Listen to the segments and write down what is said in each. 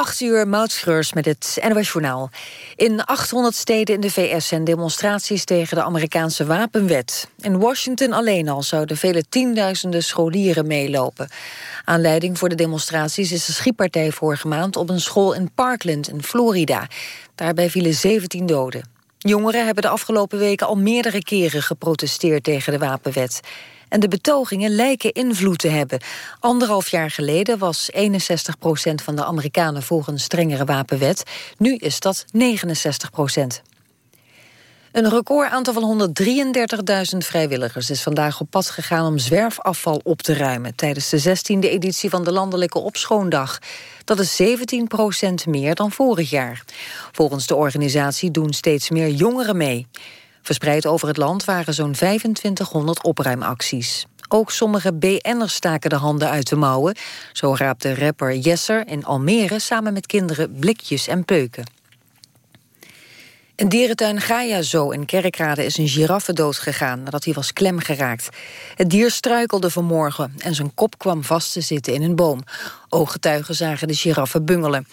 8 uur, Mautschreurs met het NOS Journaal. In 800 steden in de VS zijn demonstraties tegen de Amerikaanse wapenwet. In Washington alleen al zouden vele tienduizenden scholieren meelopen. Aanleiding voor de demonstraties is de schietpartij vorige maand... op een school in Parkland in Florida. Daarbij vielen 17 doden. Jongeren hebben de afgelopen weken al meerdere keren geprotesteerd tegen de wapenwet. En de betogingen lijken invloed te hebben. Anderhalf jaar geleden was 61 procent van de Amerikanen voor een strengere wapenwet. Nu is dat 69 procent. Een recordaantal van 133.000 vrijwilligers is vandaag op pad gegaan om zwerfafval op te ruimen tijdens de 16e editie van de Landelijke Opschoondag. Dat is 17 procent meer dan vorig jaar. Volgens de organisatie doen steeds meer jongeren mee. Verspreid over het land waren zo'n 2500 opruimacties. Ook sommige BN'ers staken de handen uit de mouwen. Zo raapte rapper Jesser in Almere samen met kinderen blikjes en peuken. In dierentuin Gaia Zoo in Kerkrade is een giraffe doodgegaan nadat hij was klemgeraakt. Het dier struikelde vanmorgen en zijn kop kwam vast te zitten in een boom. Ooggetuigen zagen de giraffe bungelen.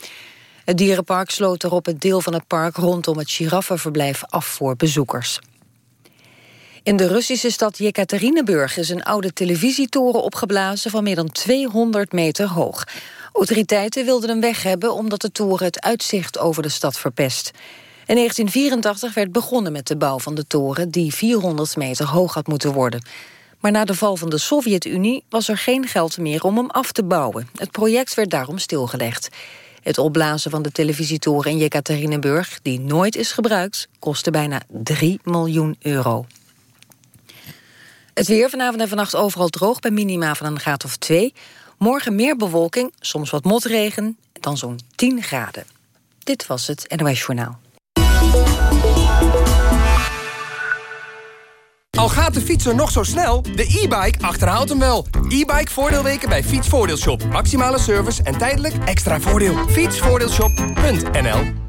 Het dierenpark sloot erop het deel van het park rondom het giraffenverblijf af voor bezoekers. In de Russische stad Jekaterinburg is een oude televisietoren opgeblazen van meer dan 200 meter hoog. Autoriteiten wilden hem weg hebben omdat de toren het uitzicht over de stad verpest. In 1984 werd begonnen met de bouw van de toren die 400 meter hoog had moeten worden. Maar na de val van de Sovjet-Unie was er geen geld meer om hem af te bouwen. Het project werd daarom stilgelegd. Het opblazen van de televisietoren in Jekaterinburg, die nooit is gebruikt, kostte bijna 3 miljoen euro. Het weer vanavond en vannacht overal droog bij minima van een graad of 2. Morgen meer bewolking, soms wat motregen, dan zo'n 10 graden. Dit was het NOS Journaal. Al gaat de fietser nog zo snel, de e-bike achterhaalt hem wel. E-bike voordeelweken bij Fietsvoordeelshop. Maximale service en tijdelijk extra voordeel. Fietsvoordeelshop.nl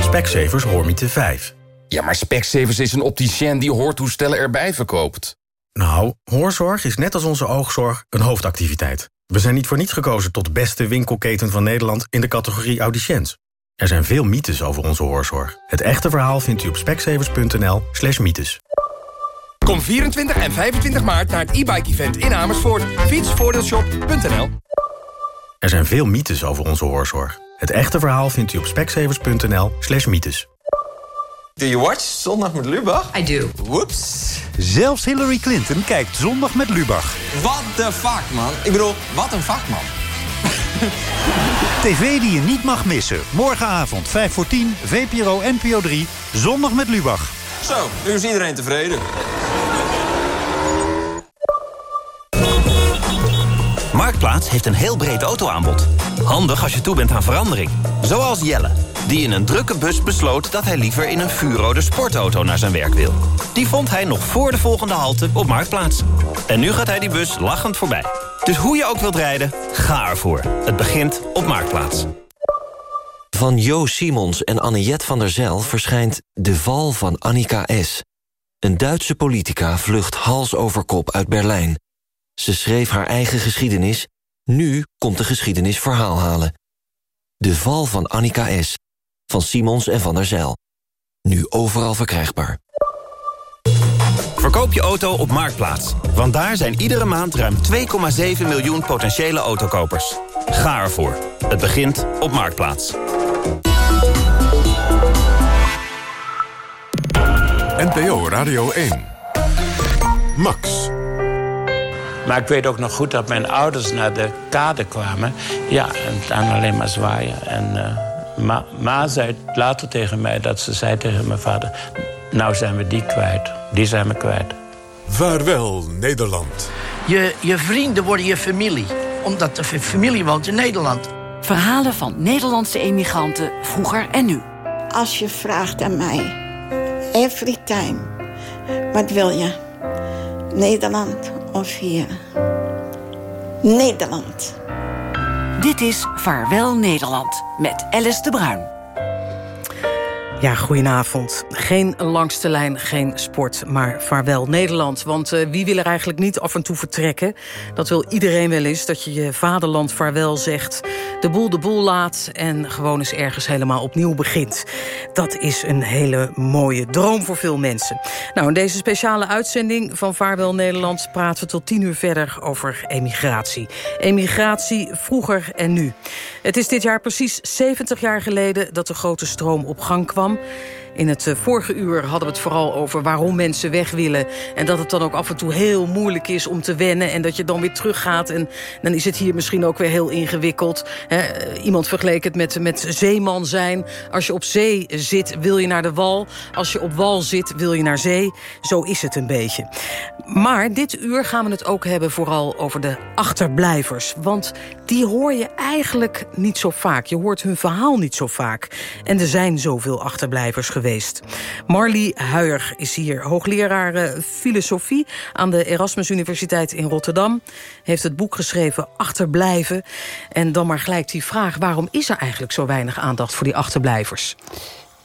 Specsavers Hoormiete 5. Ja, maar Specsavers is een opticien die hoortoestellen erbij verkoopt. Nou, hoorzorg is net als onze oogzorg een hoofdactiviteit. We zijn niet voor niets gekozen tot beste winkelketen van Nederland... in de categorie audiciënt. Er zijn veel mythes over onze hoorzorg. Het echte verhaal vindt u op speksevers.nl slash mythes. Kom 24 en 25 maart naar het e-bike event in Amersfoort. Fietsvoordeelshop.nl Er zijn veel mythes over onze hoorzorg. Het echte verhaal vindt u op speksevers.nl slash mythes. Do you watch Zondag met Lubach? I do. Whoops. Zelfs Hillary Clinton kijkt Zondag met Lubach. What the fuck, man? Ik bedoel, wat een vakman. TV die je niet mag missen. Morgenavond 5 voor 10, VPRO NPO 3, Zondag met Lubach. Zo, nu is iedereen tevreden. Marktplaats heeft een heel breed autoaanbod. Handig als je toe bent aan verandering. Zoals Jelle, die in een drukke bus besloot... dat hij liever in een vuurrode sportauto naar zijn werk wil. Die vond hij nog voor de volgende halte op Marktplaats. En nu gaat hij die bus lachend voorbij. Dus hoe je ook wilt rijden, ga ervoor. Het begint op Marktplaats. Van Jo Simons en Anniette van der Zijl verschijnt De Val van Annika S. Een Duitse politica vlucht hals over kop uit Berlijn. Ze schreef haar eigen geschiedenis. Nu komt de geschiedenis verhaal halen. De Val van Annika S. Van Simons en van der Zijl. Nu overal verkrijgbaar. Verkoop je auto op Marktplaats. Want daar zijn iedere maand ruim 2,7 miljoen potentiële autokopers. Ga ervoor. Het begint op Marktplaats. NPO Radio 1. Max. Maar ik weet ook nog goed dat mijn ouders naar de kade kwamen. Ja, en dan alleen maar zwaaien. En uh, ma, ma zei later tegen mij dat ze zei tegen mijn vader... nou zijn we die kwijt. Die zijn we kwijt. Vaarwel, Nederland. Je, je vrienden worden je familie. Omdat de familie woont in Nederland. Verhalen van Nederlandse emigranten, vroeger en nu. Als je vraagt aan mij, every time, wat wil je? Nederland hier? Nederland. Dit is Vaarwel Nederland met Alice de Bruin. Ja, goedenavond. Geen langste lijn, geen sport, maar vaarwel Nederland. Want uh, wie wil er eigenlijk niet af en toe vertrekken? Dat wil iedereen wel eens, dat je je vaderland vaarwel zegt... de boel de boel laat en gewoon eens ergens helemaal opnieuw begint. Dat is een hele mooie droom voor veel mensen. Nou, in deze speciale uitzending van Vaarwel Nederland... praten we tot tien uur verder over emigratie. Emigratie vroeger en nu. Het is dit jaar precies 70 jaar geleden dat de grote stroom op gang kwam in het eh, vorige uur hadden we het vooral over waarom mensen weg willen. En dat het dan ook af en toe heel moeilijk is om te wennen. En dat je dan weer teruggaat. En dan is het hier misschien ook weer heel ingewikkeld. iemand vergeleek het met, met zeeman zijn. Als je op zee zit, wil je naar de wal. Als je op wal zit, wil je naar zee. Zo is het een beetje. Maar dit uur gaan we het ook hebben vooral over de achterblijvers. Want die hoor je eigenlijk niet zo vaak. Je hoort hun verhaal niet zo vaak. En er zijn zoveel achterblijvers geweest. Marlie Huijer is hier, hoogleraar eh, filosofie... aan de Erasmus Universiteit in Rotterdam. Heeft het boek geschreven Achterblijven. En dan maar gelijk die vraag... waarom is er eigenlijk zo weinig aandacht voor die achterblijvers?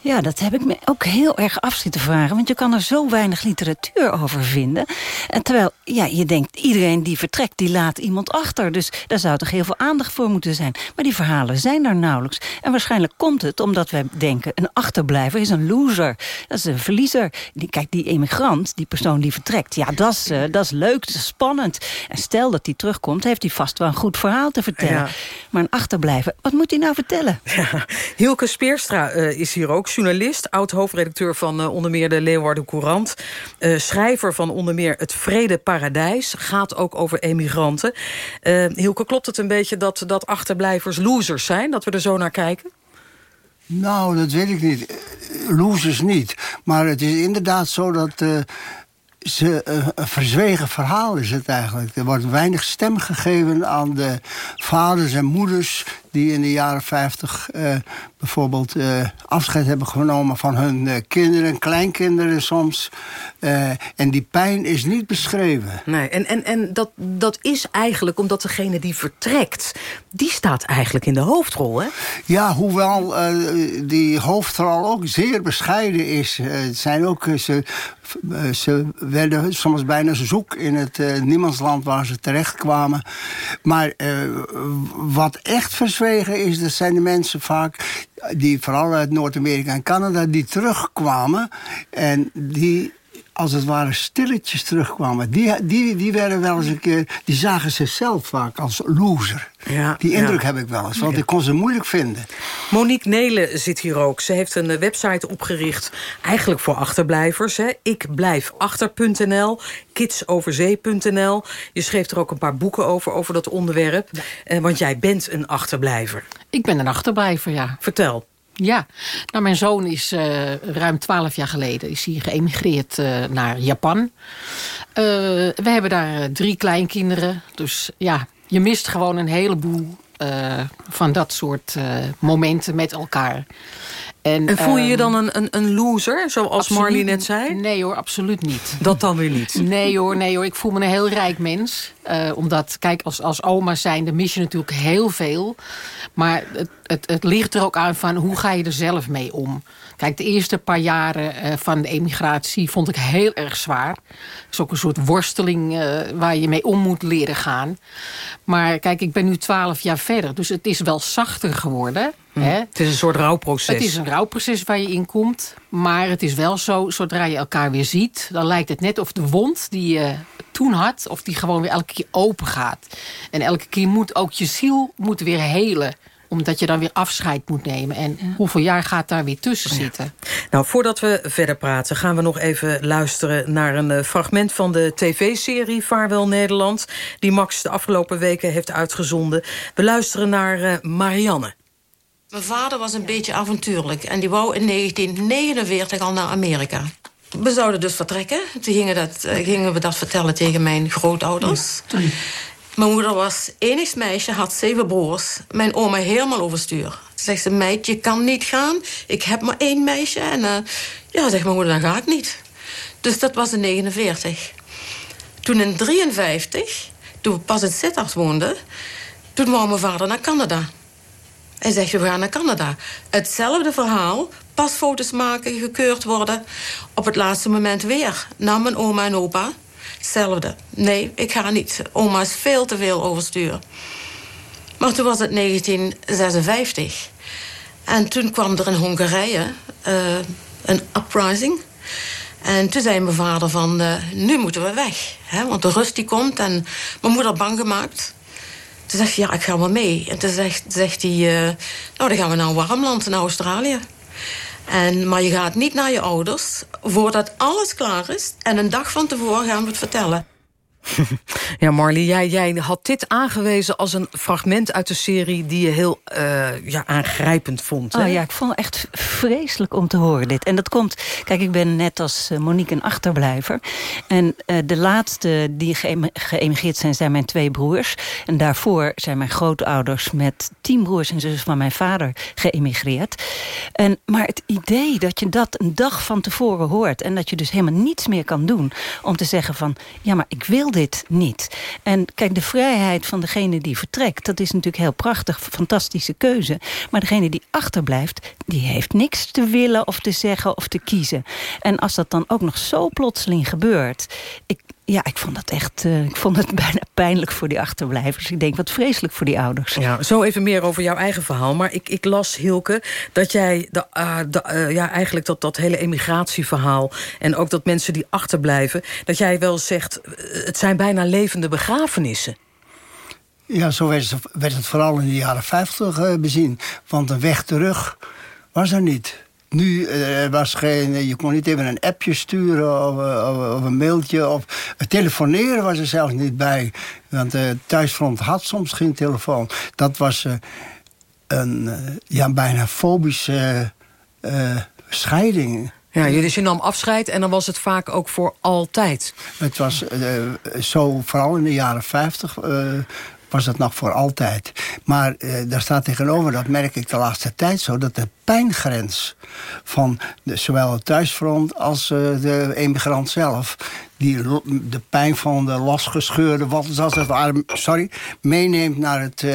Ja, dat heb ik me ook heel erg af zitten vragen. Want je kan er zo weinig literatuur over vinden. En terwijl ja, je denkt, iedereen die vertrekt, die laat iemand achter. Dus daar zou toch heel veel aandacht voor moeten zijn. Maar die verhalen zijn er nauwelijks. En waarschijnlijk komt het omdat wij denken... een achterblijver is een loser. Dat is een verliezer. Die, kijk, die emigrant, die persoon die vertrekt... ja, dat is, uh, dat is leuk, dat is spannend. En stel dat die terugkomt, heeft hij vast wel een goed verhaal te vertellen. Maar een achterblijver, wat moet hij nou vertellen? Ja, Hilke Speerstra uh, is hier ook journalist, oud-hoofdredacteur van uh, onder meer de Leeuwarden Courant. Uh, schrijver van onder meer Het Vrede Paradijs. Gaat ook over emigranten. Uh, Hilke, klopt het een beetje dat, dat achterblijvers losers zijn? Dat we er zo naar kijken? Nou, dat weet ik niet. Losers niet. Maar het is inderdaad zo dat ze, een verzwegen verhaal is het eigenlijk. Er wordt weinig stem gegeven aan de vaders en moeders... die in de jaren 50 uh, bijvoorbeeld uh, afscheid hebben genomen van hun uh, kinderen, kleinkinderen soms. En die pijn is niet beschreven. Nee, en, en, en dat, dat is eigenlijk omdat degene die vertrekt, die staat eigenlijk in de hoofdrol, hè? Ja, hoewel die hoofdrol ook zeer bescheiden is. het zijn ook, ze, ze werden soms bijna zoek in het niemandsland waar ze terechtkwamen. Maar wat echt is, dat zijn de mensen vaak die vooral uit Noord-Amerika en Canada, die terugkwamen. En die als het ware stilletjes terugkwamen. Die, die, die werden wel eens een keer. Die zagen zichzelf vaak als loser. Ja, die indruk heb ik wel eens, want ik kon ze moeilijk vinden. Monique Nelen zit hier ook. Ze heeft een website opgericht, eigenlijk voor achterblijvers. Hè. Ikblijfachter.nl, kidsoverzee.nl. Je schreef er ook een paar boeken over, over dat onderwerp. Eh, want jij bent een achterblijver. Ik ben een achterblijver, ja. Vertel. Ja, nou mijn zoon is uh, ruim twaalf jaar geleden is hij geëmigreerd uh, naar Japan. Uh, we hebben daar drie kleinkinderen. Dus ja, je mist gewoon een heleboel van dat soort momenten met elkaar. En, en, voel je je dan een, een, een loser, zoals Marley net zei? Nee hoor, absoluut niet. Dat dan weer niet? Nee hoor, nee hoor. ik voel me een heel rijk mens. Uh, omdat, kijk, als, als oma zijnde mis je natuurlijk heel veel. Maar het, het, het ligt er ook aan van hoe ga je er zelf mee om. Kijk, de eerste paar jaren uh, van de emigratie vond ik heel erg zwaar. Het is ook een soort worsteling uh, waar je mee om moet leren gaan. Maar kijk, ik ben nu twaalf jaar verder. Dus het is wel zachter geworden. Hè? Het is een soort rouwproces. Het is een rouwproces waar je in komt. Maar het is wel zo, zodra je elkaar weer ziet... dan lijkt het net of de wond die je toen had... of die gewoon weer elke keer open gaat. En elke keer moet ook je ziel moet weer helen omdat je dan weer afscheid moet nemen. En hoeveel jaar gaat daar weer tussen zitten? Nou, voordat we verder praten... gaan we nog even luisteren naar een eh, fragment van de tv-serie Vaarwel Nederland... die Max de afgelopen weken heeft uitgezonden. We luisteren naar uh, Marianne. Mijn vader was een beetje avontuurlijk. En die wou in 1949 al naar Amerika. We zouden dus vertrekken. Toen gingen, dat, uh, gingen we dat vertellen tegen mijn grootouders. Ja, mijn moeder was enigst meisje, had zeven broers. Mijn oma helemaal overstuur. Toen zegt ze, meid, je kan niet gaan. Ik heb maar één meisje. En uh, ja, zegt mijn moeder, dan ga ik niet. Dus dat was in 49. Toen in 53, toen we pas in Sittard woonden... toen wou mijn vader naar Canada. Hij zegt, we gaan naar Canada. Hetzelfde verhaal, pasfoto's maken, gekeurd worden. Op het laatste moment weer. Naar mijn oma en opa. Hetzelfde. Nee, ik ga niet. Oma is veel te veel overstuur. Maar toen was het 1956. En toen kwam er in Hongarije uh, een uprising. En toen zei mijn vader van, uh, nu moeten we weg. Hè? Want de rust die komt en mijn moeder bang gemaakt. Toen zegt ja, ik ga wel mee. En toen zegt, zegt hij, uh, nou, dan gaan we naar een warm land, naar Australië. En, maar je gaat niet naar je ouders voordat alles klaar is. En een dag van tevoren gaan we het vertellen. Ja, Marley, jij, jij had dit aangewezen als een fragment uit de serie... die je heel uh, ja, aangrijpend vond. Hè? Oh ja, ik vond het echt vreselijk om te horen dit. En dat komt... Kijk, ik ben net als eh, Monique een achterblijver. En uh, de laatste die geëmigreerd zijn, zijn mijn twee broers. En daarvoor zijn mijn grootouders met tien broers en zussen van mijn vader geëmigreerd. En, maar het idee dat je dat een dag van tevoren hoort... en dat je dus helemaal niets meer kan doen om te zeggen van... ja, maar ik wil dit niet. En kijk, de vrijheid van degene die vertrekt... dat is natuurlijk heel prachtig, fantastische keuze. Maar degene die achterblijft, die heeft niks te willen... of te zeggen of te kiezen. En als dat dan ook nog zo plotseling gebeurt... Ik, ja, ik vond dat echt. Uh, ik vond het bijna pijnlijk voor die achterblijvers. Ik denk wat vreselijk voor die ouders. Ja, zo even meer over jouw eigen verhaal. Maar ik, ik las, Hilke, dat jij de, uh, de, uh, ja, eigenlijk dat, dat hele emigratieverhaal... en ook dat mensen die achterblijven... dat jij wel zegt, het zijn bijna levende begrafenissen. Ja, zo werd het, werd het vooral in de jaren 50 bezien. Want een weg terug was er niet. Nu uh, was geen, je kon niet even een appje sturen of, of, of een mailtje. Of, telefoneren was er zelfs niet bij. Want uh, thuisfront had soms geen telefoon. Dat was uh, een ja, bijna fobische scheiding. Ja, dus je nam afscheid en dan was het vaak ook voor altijd. Het was zo, vooral in de jaren 50 was het nog voor altijd. Maar uh, daar staat tegenover, dat merk ik de laatste tijd zo... dat de pijngrens van zowel het thuisfront als uh, de emigrant zelf... die de pijn van de losgescheurde, wat zoals het ware, sorry, meeneemt naar het...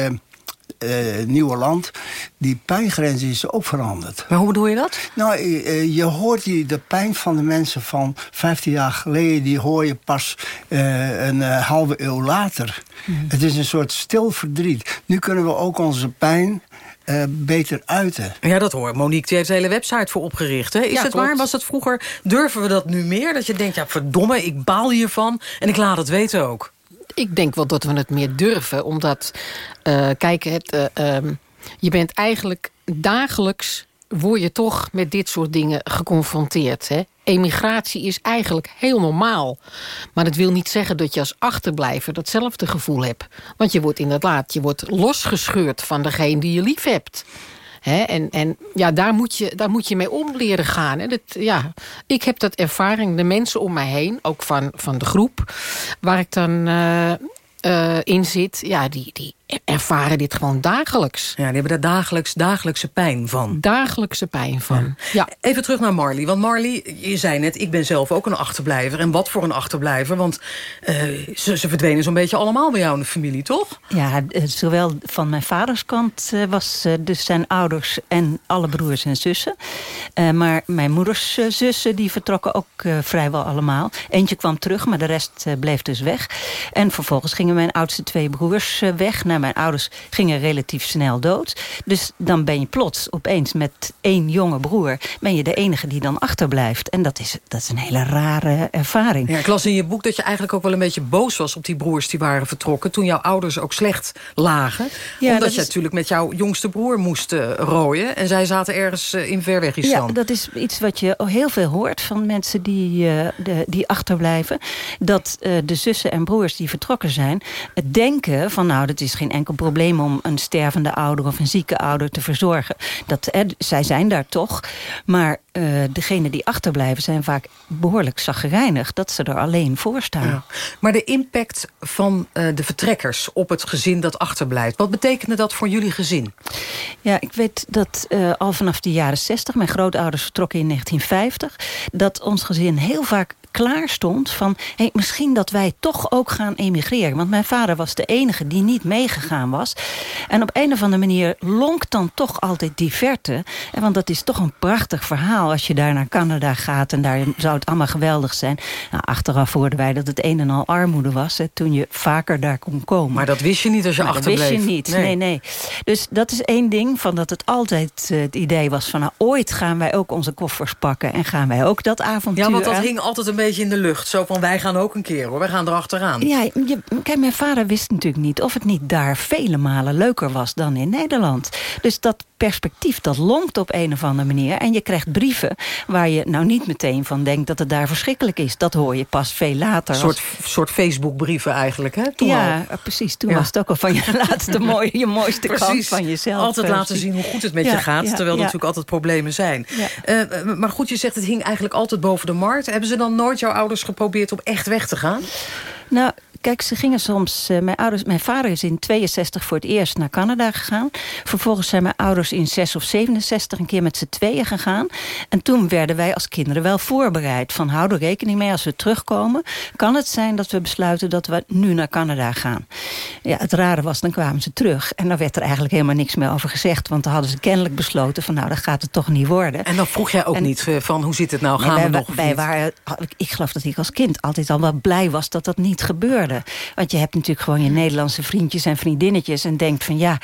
Uh, nieuwe land, die pijngrens is ook veranderd. Maar hoe bedoel je dat? Nou, uh, je hoort die, de pijn van de mensen van 15 jaar geleden... die hoor je pas uh, een halve eeuw later. Mm. Het is een soort stil verdriet. Nu kunnen we ook onze pijn uh, beter uiten. Ja, dat hoor. Monique die heeft de hele website voor opgericht. Hè? Is ja, het klopt. waar? Was het vroeger... Durven we dat nu meer? Dat je denkt, ja, verdomme, ik baal hiervan... en ik laat het weten ook ik denk wel dat we het meer durven. Omdat, uh, kijk, het, uh, um, je bent eigenlijk dagelijks... word je toch met dit soort dingen geconfronteerd. Hè? Emigratie is eigenlijk heel normaal. Maar dat wil niet zeggen dat je als achterblijver datzelfde gevoel hebt. Want je wordt inderdaad je wordt losgescheurd van degene die je lief hebt. En en ja, daar, moet je, daar moet je mee om leren gaan. Dat, ja, ik heb dat ervaring, de mensen om mij heen, ook van, van de groep... waar ik dan uh, uh, in zit, ja, die, die ervaren dit gewoon dagelijks. Ja, die hebben daar dagelijks, dagelijkse pijn van. Dagelijkse pijn van, ja. ja. Even terug naar Marley. Want Marley, je zei net, ik ben zelf ook een achterblijver. En wat voor een achterblijver, want uh, ze, ze verdwenen zo'n beetje allemaal bij jou in de familie, toch? Ja, zowel van mijn vaders kant uh, was uh, dus zijn ouders en alle broers en zussen. maar mijn moeders zussen, die vertrokken ook vrijwel allemaal. Eentje kwam terug, maar de rest bleef dus weg. En vervolgens gingen mijn oudste twee broers weg naar mijn ouders gingen relatief snel dood. Dus dan ben je plots opeens met één jonge broer... ben je de enige die dan achterblijft. En dat is, dat is een hele rare ervaring. Ja, ik las in je boek dat je eigenlijk ook wel een beetje boos was... op die broers die waren vertrokken... toen jouw ouders ook slecht lagen. Ja, omdat je is... natuurlijk met jouw jongste broer moest uh, rooien. En zij zaten ergens uh, in Verwegistan. Ja, dat is iets wat je heel veel hoort van mensen die, uh, de, die achterblijven. Dat de zussen en broers die vertrokken zijn... denken van nou, dat is geen enkel probleem om een stervende ouder of een zieke ouder te verzorgen. Dat, eh, zij zijn daar toch. Maar uh, degenen die achterblijven zijn vaak behoorlijk zagrijnig... dat ze er alleen voor staan. Ja. Maar de impact van uh, de vertrekkers op het gezin dat achterblijft... wat betekende dat voor jullie gezin? Ja, ik weet dat uh, al vanaf de jaren 60... mijn grootouders vertrokken in 1950... dat ons gezin heel vaak klaar stond van... Hey, misschien dat wij toch ook gaan emigreren. Want mijn vader was de enige die niet meegegaan was. En op een of andere manier lonkt dan toch altijd die verte. En want dat is toch een prachtig verhaal als je daar naar Canada gaat... en daar zou het allemaal geweldig zijn. Nou, achteraf hoorden wij dat het een en al armoede was... Hè, toen je vaker daar kon komen. Maar dat wist je niet als je Maar achterbleef. Dat wist je niet, nee. Nee. nee, Dus dat is één ding, van dat het altijd eh, het idee was... van nou, ooit gaan wij ook onze koffers pakken... en gaan wij ook dat avontuur Ja, want dat hing altijd een beetje in de lucht. Zo van, wij gaan ook een keer hoor, wij gaan erachteraan. Ja, je, kijk, mijn vader wist natuurlijk niet of het niet daar vele malen leuker was dan in Nederland. Dus dat perspectief, dat longt op een of andere manier. En je krijgt brieven waar je nou niet meteen van denkt dat het daar verschrikkelijk is. Dat hoor je pas veel later. Een als- soort, soort Facebook-brieven eigenlijk, hè? Toen ja, al. precies. Toen Ja. was het ook al van je laatste mooie, je mooiste kant Precies. van jezelf. Altijd eh, laten zien hoe goed het met Ja, je gaat. ja, terwijl er natuurlijk altijd problemen zijn. Eh, maar goed, je zegt het hing eigenlijk altijd boven de markt. Hebben ze dan nooit jouw ouders geprobeerd om echt weg te gaan? Nou, kijk, ze gingen soms... eh, mijn, ouders, mijn vader is in 62 voor het eerst naar Canada gegaan. Vervolgens zijn mijn ouders in 6 of 67 een keer met z'n tweeën gegaan. En toen werden wij als kinderen wel voorbereid. Van hou er rekening mee als we terugkomen. Kan het zijn dat we besluiten dat we nu naar Canada gaan? Ja, het rare was, dan kwamen ze terug. En dan werd er eigenlijk helemaal niks meer over gezegd. Want dan hadden ze kennelijk besloten van nou, dat gaat het toch niet worden. En dan vroeg jij ook En- niet eh, van, hoe zit het nou? Nee, Gaan we nog wij waren, ik geloof dat ik als kind altijd al wel blij was dat dat niet gebeurde. Want je hebt natuurlijk gewoon je Nederlandse vriendjes en vriendinnetjes... en denkt van ja,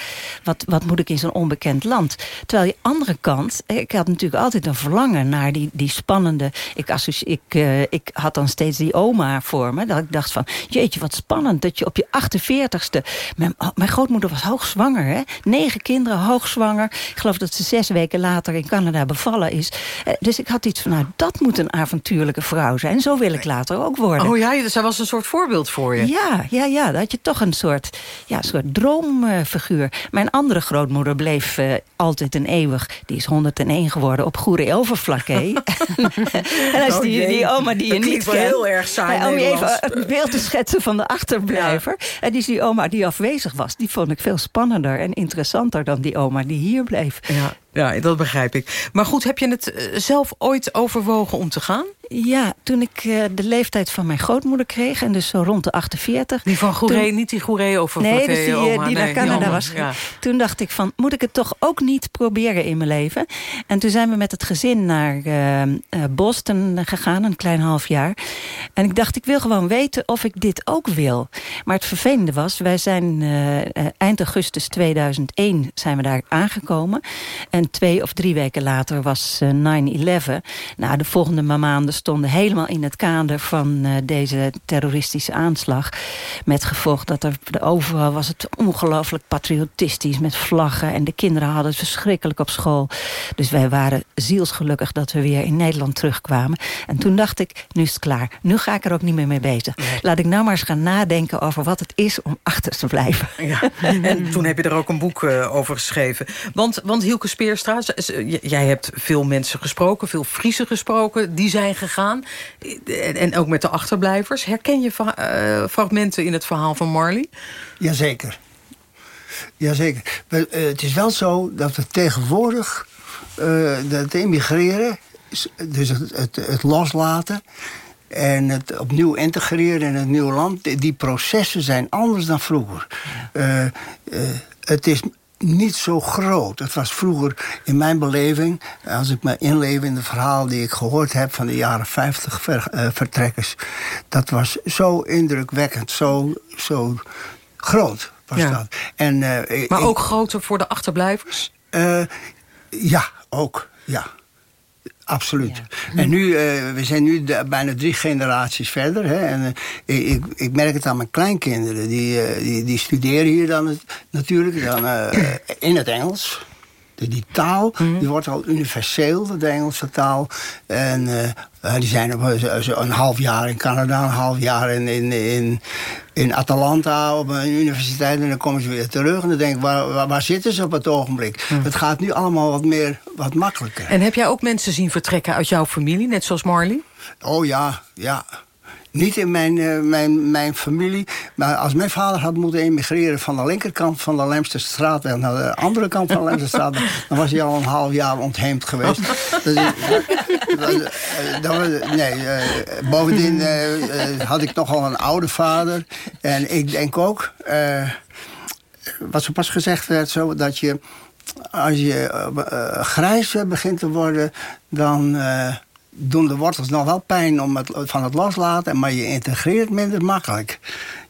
wat, wat moet ik in zo'n onbekend land? Terwijl je andere kant, eh, ik had natuurlijk altijd een verlangen... naar die, die spannende... Ik, ik, eh, ik had dan steeds die oma voor me. Dat ik dacht van, jeetje, wat spannend dat je op je 48ste... Mijn, mijn grootmoeder was hoogzwanger, hè? Negen kinderen, hoogzwanger. Ik geloof dat ze zes weken later in Canada bevallen is. Eh, Dus ik had iets van, nou, dat moet een avontuurlijke vrouw zijn. Zo wil ik later ook worden. Oh ja, zij was een soort voorbeeld voor je. Ja, ja, ja. Dat had je toch een soort, ja, een soort droomfiguur. Mijn andere grootmoeder bleef eh, altijd en eeuwig... die is 101 geworden op Goede Overflakke. en als Oh die, die oma die je Dat niet kent... heel erg saai Ja, om je even een beeld te schetsen van de achterblijver. En die is die oma die afwezig was. Die vond ik veel spannender en interessanter dan die oma die hier bleef. Ja, ja, dat begrijp ik. Maar goed, heb je het eh, zelf ooit overwogen om te gaan? Ja, toen ik eh, de leeftijd van mijn grootmoeder kreeg... en dus zo rond de 48... Die van Goeree, toen- niet die Goeree of Nee, dus die, eh, oma, die naar Canada was. Ja. Toen dacht ik van, moet ik het toch ook niet proberen in mijn leven? En toen zijn we met het gezin naar Boston gegaan, een klein half jaar. En ik dacht, ik wil gewoon weten of ik dit ook wil. Maar het vervelende was, wij zijn eind augustus 2001 zijn we daar aangekomen. En twee of drie weken later was eh, 9-11. Nou, de volgende maanden stonden helemaal in het kader van eh, deze terroristische aanslag. Met gevolg dat er overal was het ongelooflijk patriotistisch met vlaggen. En de kinderen hadden het verschrikkelijk op school. Dus wij waren zielsgelukkig dat we weer in Nederland terugkwamen. En toen dacht ik, nu is het klaar. Nu ga ik er ook niet meer mee bezig. Laat ik nou maar eens gaan nadenken over wat het is om achter te blijven. Ja, en toen heb je er ook een boek eh, over geschreven. Want, want Hielke Speerstra, jij hebt veel mensen gesproken, veel Friesen gesproken, die zijn gegaan. En, ook met de achterblijvers. Herken je eh, fragmenten in het verhaal van Marley? Jazeker. Jazeker. Eh, het is wel zo dat we tegenwoordig eh het emigreren, s- dus het, het, het loslaten en het opnieuw integreren in het nieuwe land, die- processen zijn anders dan vroeger. Het is niet zo groot. Het was vroeger in mijn beleving, als ik me inleef in het verhaal die ik gehoord heb van de jaren 50 ver- eh, vertrekkers, dat was zo indrukwekkend, zo, zo groot was Ja. dat. En, eh, Maar ik- ook groter voor de achterblijvers? eh, ja, ook. Ja. Absoluut. En nu, eh, we zijn nu de- bijna drie generaties verder. Hè, en eh, ik, ik merk het aan mijn kleinkinderen. Die, eh, die, die studeren hier dan het- natuurlijk dan, in het Engels. De, die taal die wordt al universeel, de Engelse taal. En eh, eh, die zijn op, zo een half jaar in Canada, een half jaar in, in, in, in Atalanta op een universiteit. En dan komen ze weer terug. En dan denk ik, waar, waar, waar zitten ze op het ogenblik? Het gaat nu allemaal wat meer, wat makkelijker. En heb jij ook mensen zien vertrekken uit jouw familie, net zoals Marley? Oh ja, ja. Niet in mijn, eh, mijn, mijn familie. Maar als mijn vader had moeten emigreren van de linkerkant van de Lemsterstraat naar de andere kant van de Lemsterstraat, dan was hij al een half jaar ontheemd geweest. Dus, eh, dat- dat was- nee, eh, bovendien had ik nogal een oude vader. En ik denk ook, wat zo pas gezegd werd, zo, dat je als je grijs begint te worden, dan doen de wortels nog wel pijn om het, van het loslaten, maar je integreert minder makkelijk.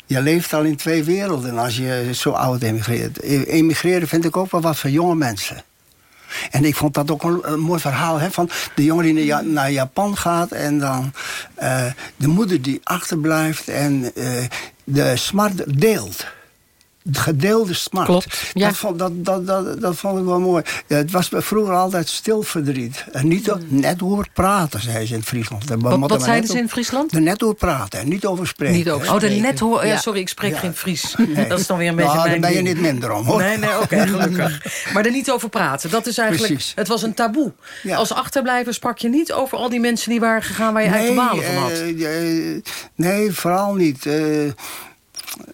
Je leeft al in twee werelden als je zo oud emigreert. E- Emigreren vind ik ook wel wat voor jonge mensen. En ik vond dat ook een, mooi verhaal hè, van de jongen die naar Japan gaat en dan eh, de moeder die achterblijft en eh, de smart deelt. Het gedeelde smart. Klopt, ja. Dat, vond, dat, dat, dat, dat vond ik wel mooi. Ja, het was vroeger altijd stil verdriet. En niet o- net over praten, zei ze in Friesland. Hmm. Wat, zeiden ze in Friesland? Er net over praten en niet over spreken. Niet over oh, de net hoor. Ja. Ja. sorry, ik spreek Ja. geen Fries. Nee. Dat is dan weer een beetje Nou, mijn daar ben je niet minder om, hoor. Nee, nee, oké, gelukkig. Maar er niet over praten. Dat is eigenlijk... Precies. Het was een taboe. Als achterblijver sprak je niet over al die mensen die waren gegaan... waar je eigenlijk de balen van had. eh, eh, nee, vooral niet. Eh,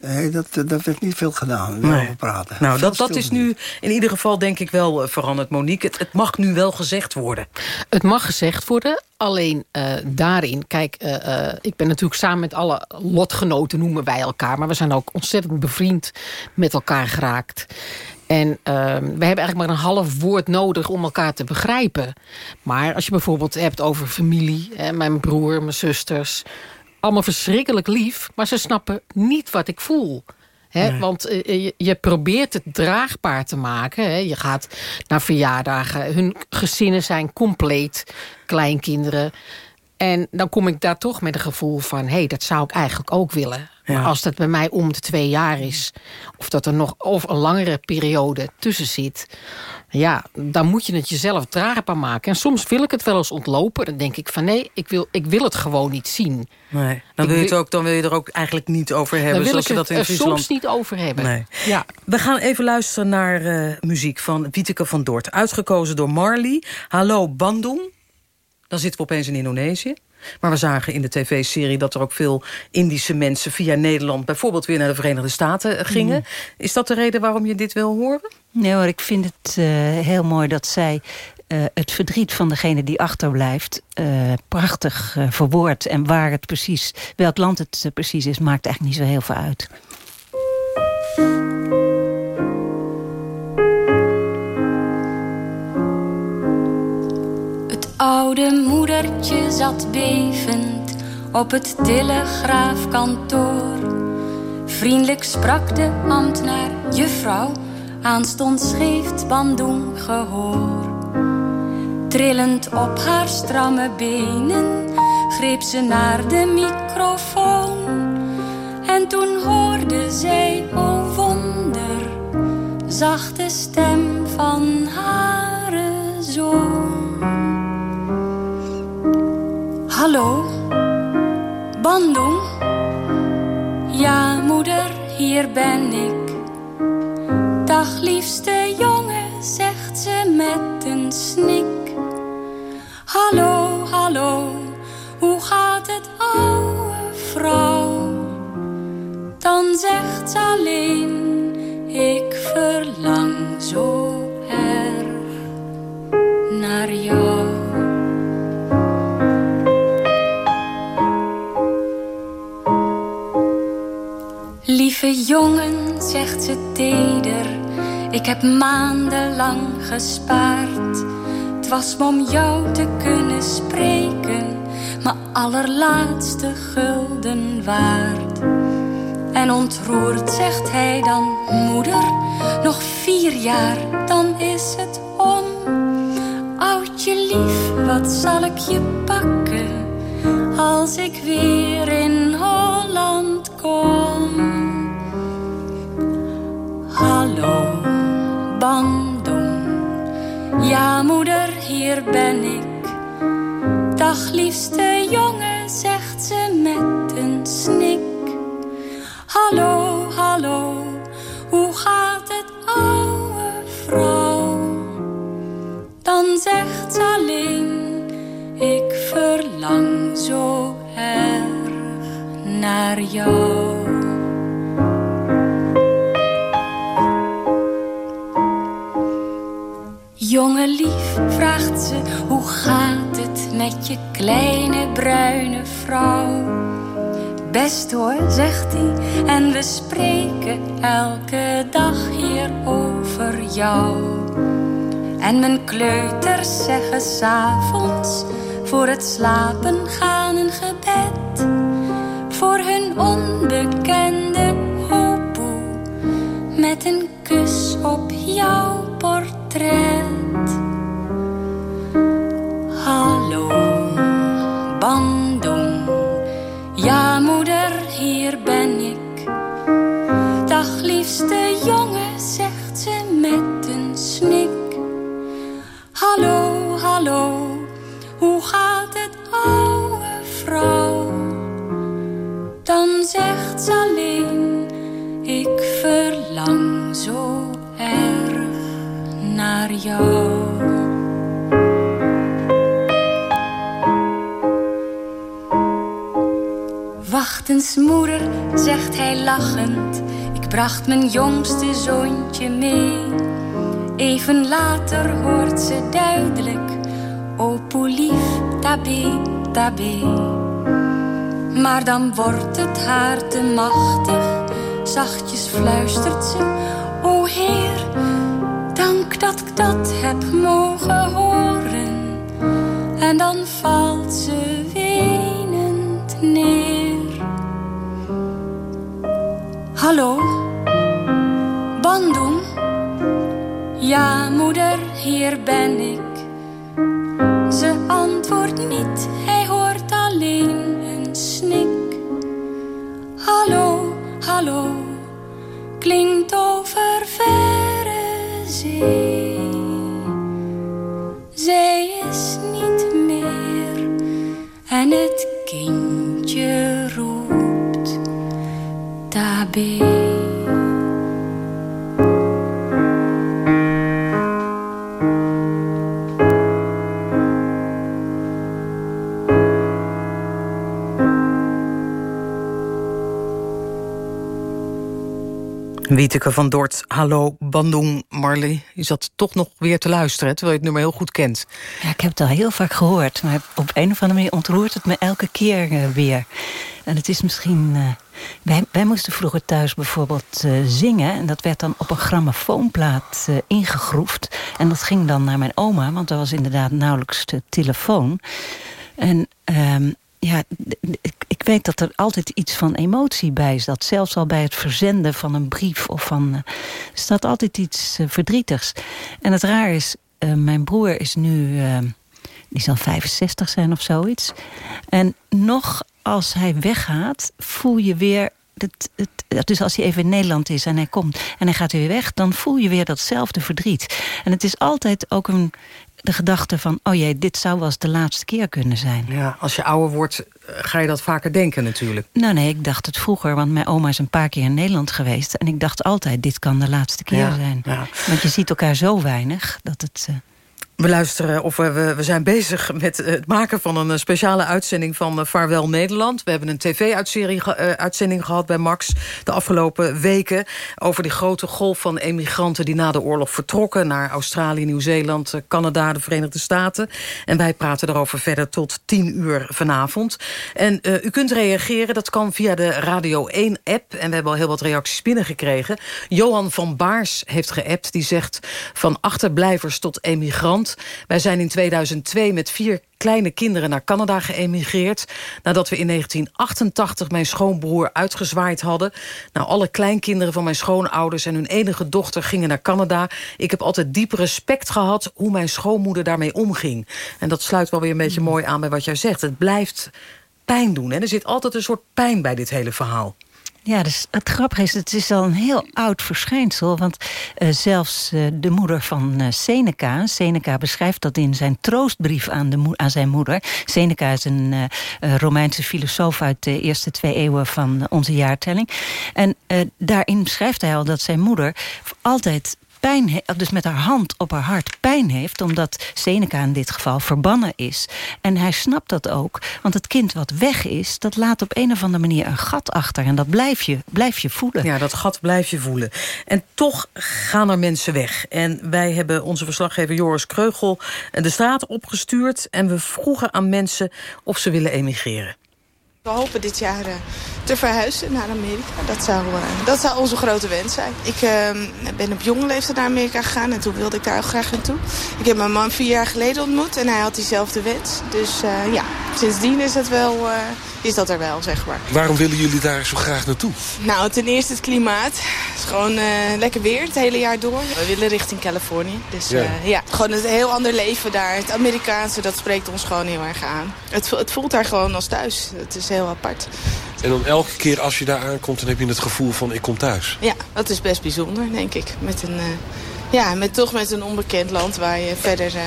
nee, dat, dat werd niet veel gedaan. Nee. Over praten. Nou, dat, dat is nu in ieder geval denk ik wel eh, veranderd, Monique. Het, het mag nu wel gezegd worden. Het mag gezegd worden, alleen eh, daarin... Kijk, eh, eh, ik ben natuurlijk samen met alle lotgenoten noemen wij elkaar... maar we zijn ook ontzettend bevriend met elkaar geraakt. En we hebben eigenlijk maar een half woord nodig om elkaar te begrijpen. Maar als je bijvoorbeeld hebt over familie... Hè, mijn broer, mijn zusters... allemaal verschrikkelijk lief, maar ze snappen niet wat ik voel... Hè, Nee. Want eh, je, je probeert het draagbaar te maken. Hè. Je gaat naar verjaardagen. Hun gezinnen zijn compleet. Kleinkinderen. En dan kom ik daar toch met een gevoel van... hé, hey, dat zou ik eigenlijk ook willen. Ja. Maar als dat bij mij om de twee jaar is... of dat er nog of een langere periode tussen zit... ja, dan moet je het jezelf draagbaar maken. En soms wil ik het wel eens ontlopen. Dan denk ik van nee, ik wil, ik wil het gewoon niet zien. Nee, dan, wil je het ook, dan wil je er ook eigenlijk niet over hebben. Daar wil zoals ik het dat in Friesland... soms niet over hebben. Nee. Ja. We gaan even luisteren naar eh, muziek van Wieteke van Dort. Uitgekozen door Marley. Hallo Bandung. Dan zitten we opeens in Indonesië. Maar we zagen in de tv-serie dat er ook veel Indische mensen... via Nederland bijvoorbeeld weer naar de Verenigde Staten eh, gingen. Is dat de reden waarom je dit wil horen? Nee hoor, ik vind het eh, heel mooi dat zij eh, het verdriet van degene die achterblijft... eh, prachtig eh, verwoordt. En waar het precies, welk land het precies is, maakt eigenlijk niet zo heel veel uit. Het oude moedertje zat bevend op het telegraafkantoor. Vriendelijk sprak de ambtenaar, juffrouw, aanstonds geeft Bandung gehoor. Trillend op haar stramme benen greep ze naar de microfoon. En toen hoorde zij, oh wonder, zachte stem van haar zoon. Hallo, Bandung? Ja, moeder, hier ben ik. Dag, liefste jongen, zegt ze met een snik. Hallo, hallo, hoe gaat het, ouwe vrouw? Dan zegt ze alleen, ik Lieve jongen, zegt ze teder, ik heb maandenlang gespaard. Het was om jou te kunnen spreken, mijn allerlaatste gulden waard. En ontroerd zegt hij dan, moeder, nog vier jaar, dan is het om. Oudje lief, wat zal ik je pakken, als ik weer in Holland kom? Hallo, Bandung. Ja, moeder, hier ben ik. Dag, liefste jongen, zegt ze met een snik. Hallo, hallo, hoe gaat het, ouwe vrouw? Dan zegt ze alleen, ik verlang zo erg Jonge lief, vraagt ze, hoe gaat het met je kleine bruine vrouw? Best hoor, zegt hij, en we spreken elke dag hier over jou. En mijn kleuters zeggen s'avonds voor het slapen gaan een gebed. Voor hun onbekende hopoe met een kus op jouw portret. Jongen, zegt ze met een snik. Hallo, hallo, hoe gaat het, oude vrouw? Dan zegt ze alleen, ik verlang zo erg naar jou. Wacht eens, moeder, zegt hij lachend. Bracht mijn jongste zoontje mee. Even later hoort ze duidelijk: O lief, tabé, tabé. Maar dan wordt het haar te machtig. Zachtjes fluistert ze: O Heer, dank dat ik dat heb mogen horen. En dan valt ze wenend neer. Hallo, Ja, moeder, hier ben ik. Ze antwoordt niet, hij hoort alleen een snik. Hallo, hallo, klinkt over verre zee. Zij is niet meer en het kindje roept tabé. Wieteke van Dort, hallo Bandung Marley. Je zat toch nog weer te luisteren, terwijl je het nummer heel goed kent. Ja, ik heb het al heel vaak gehoord, maar op een of andere manier ontroert het me elke keer uh, weer. En het is misschien... Uh, wij, wij, moesten vroeger thuis bijvoorbeeld uh, zingen... en dat werd dan op een grammofoonplaat ingegroefd. En dat ging dan naar mijn oma, want er was inderdaad nauwelijks de telefoon. En... Um, ja, ik, weet dat er altijd iets van emotie bij zat. Zelfs al bij het verzenden van een brief of van... Uh, staat altijd iets uh, verdrietigs. En het raar is, uh, mijn broer is nu... die zal 65 zijn of zoiets. En nog als hij weggaat, voel je weer... Het, het, dus als hij even in Nederland is en hij komt en hij gaat weer weg... dan voel je weer datzelfde verdriet. En het is altijd ook een, de gedachte van... oh jee, dit zou wel eens de laatste keer kunnen zijn. Ja, als je ouder wordt, ga je dat vaker denken natuurlijk. Nou nee, ik dacht het vroeger, want mijn oma is een paar keer in Nederland geweest... en ik dacht altijd, dit kan de laatste keer ja, zijn. Ja. Want je ziet elkaar zo weinig, dat het... Uh... We luisteren, of we, we zijn bezig met het maken van een speciale uitzending van Vaarwel Nederland. We hebben een tv-uitzending gehad bij Max de afgelopen weken... over die grote golf van emigranten die na de oorlog vertrokken... naar Australië, Nieuw-Zeeland, Canada, de Verenigde Staten. En wij praten daarover verder tot tien uur vanavond. En u kunt reageren, dat kan via de Radio 1-app. En we hebben al heel wat reacties binnengekregen. Johan van Baars heeft geappt, die zegt... van achterblijvers tot wij zijn in 2002 met vier kleine kinderen naar Canada geëmigreerd... nadat we in 1988 mijn schoonbroer uitgezwaaid hadden. Nou, alle kleinkinderen van mijn schoonouders en hun enige dochter gingen naar Canada. Ik heb altijd diep respect gehad hoe mijn schoonmoeder daarmee omging. En dat sluit wel weer een beetje mooi aan bij wat jij zegt. Het blijft pijn doen. En er zit altijd een soort pijn bij dit hele verhaal. Ja, dus het grappige is, het is al een heel oud verschijnsel. Want uh, zelfs uh, de moeder van uh, Seneca... Seneca beschrijft dat in zijn troostbrief aan, de aan zijn moeder. Seneca is een Romeinse filosoof uit de eerste twee eeuwen van onze jaartelling. En daarin schrijft hij al dat zijn moeder altijd pijn dus met haar hand op haar hart pijn heeft... omdat Seneca in dit geval verbannen is. En hij snapt dat ook, want het kind wat weg is... dat laat op een of andere manier een gat achter. En dat blijf je, blijf je voelen. Ja, dat gat blijf je voelen. En toch gaan er mensen weg. En wij hebben onze verslaggever Joris Kreugel de straat opgestuurd... en we vroegen aan mensen of ze willen emigreren. We hopen dit jaar eh, te verhuizen naar Amerika. Dat zou, eh, dat zou onze grote wens zijn. Ik eh, ben op jonge leeftijd naar Amerika gegaan en toen wilde ik daar ook graag naartoe. Ik heb mijn man vier jaar geleden ontmoet en hij had diezelfde wens. Dus ja, sindsdien is dat, wel, is dat er wel, zeg maar. Waarom willen jullie daar zo graag naartoe? Nou, ten eerste het klimaat. Het is gewoon eh, lekker weer het hele jaar door. We willen richting Californië. Dus Ja. ja. ja, gewoon een heel ander leven daar. Het Amerikaanse, dat spreekt ons gewoon heel erg aan. Het, het voelt daar gewoon als thuis. Het is heel apart. En dan elke keer als je daar aankomt, dan heb je het gevoel van ik kom thuis. Ja, dat is best bijzonder, denk ik. Met een, eh, ja, met, toch met een onbekend land waar je verder eh,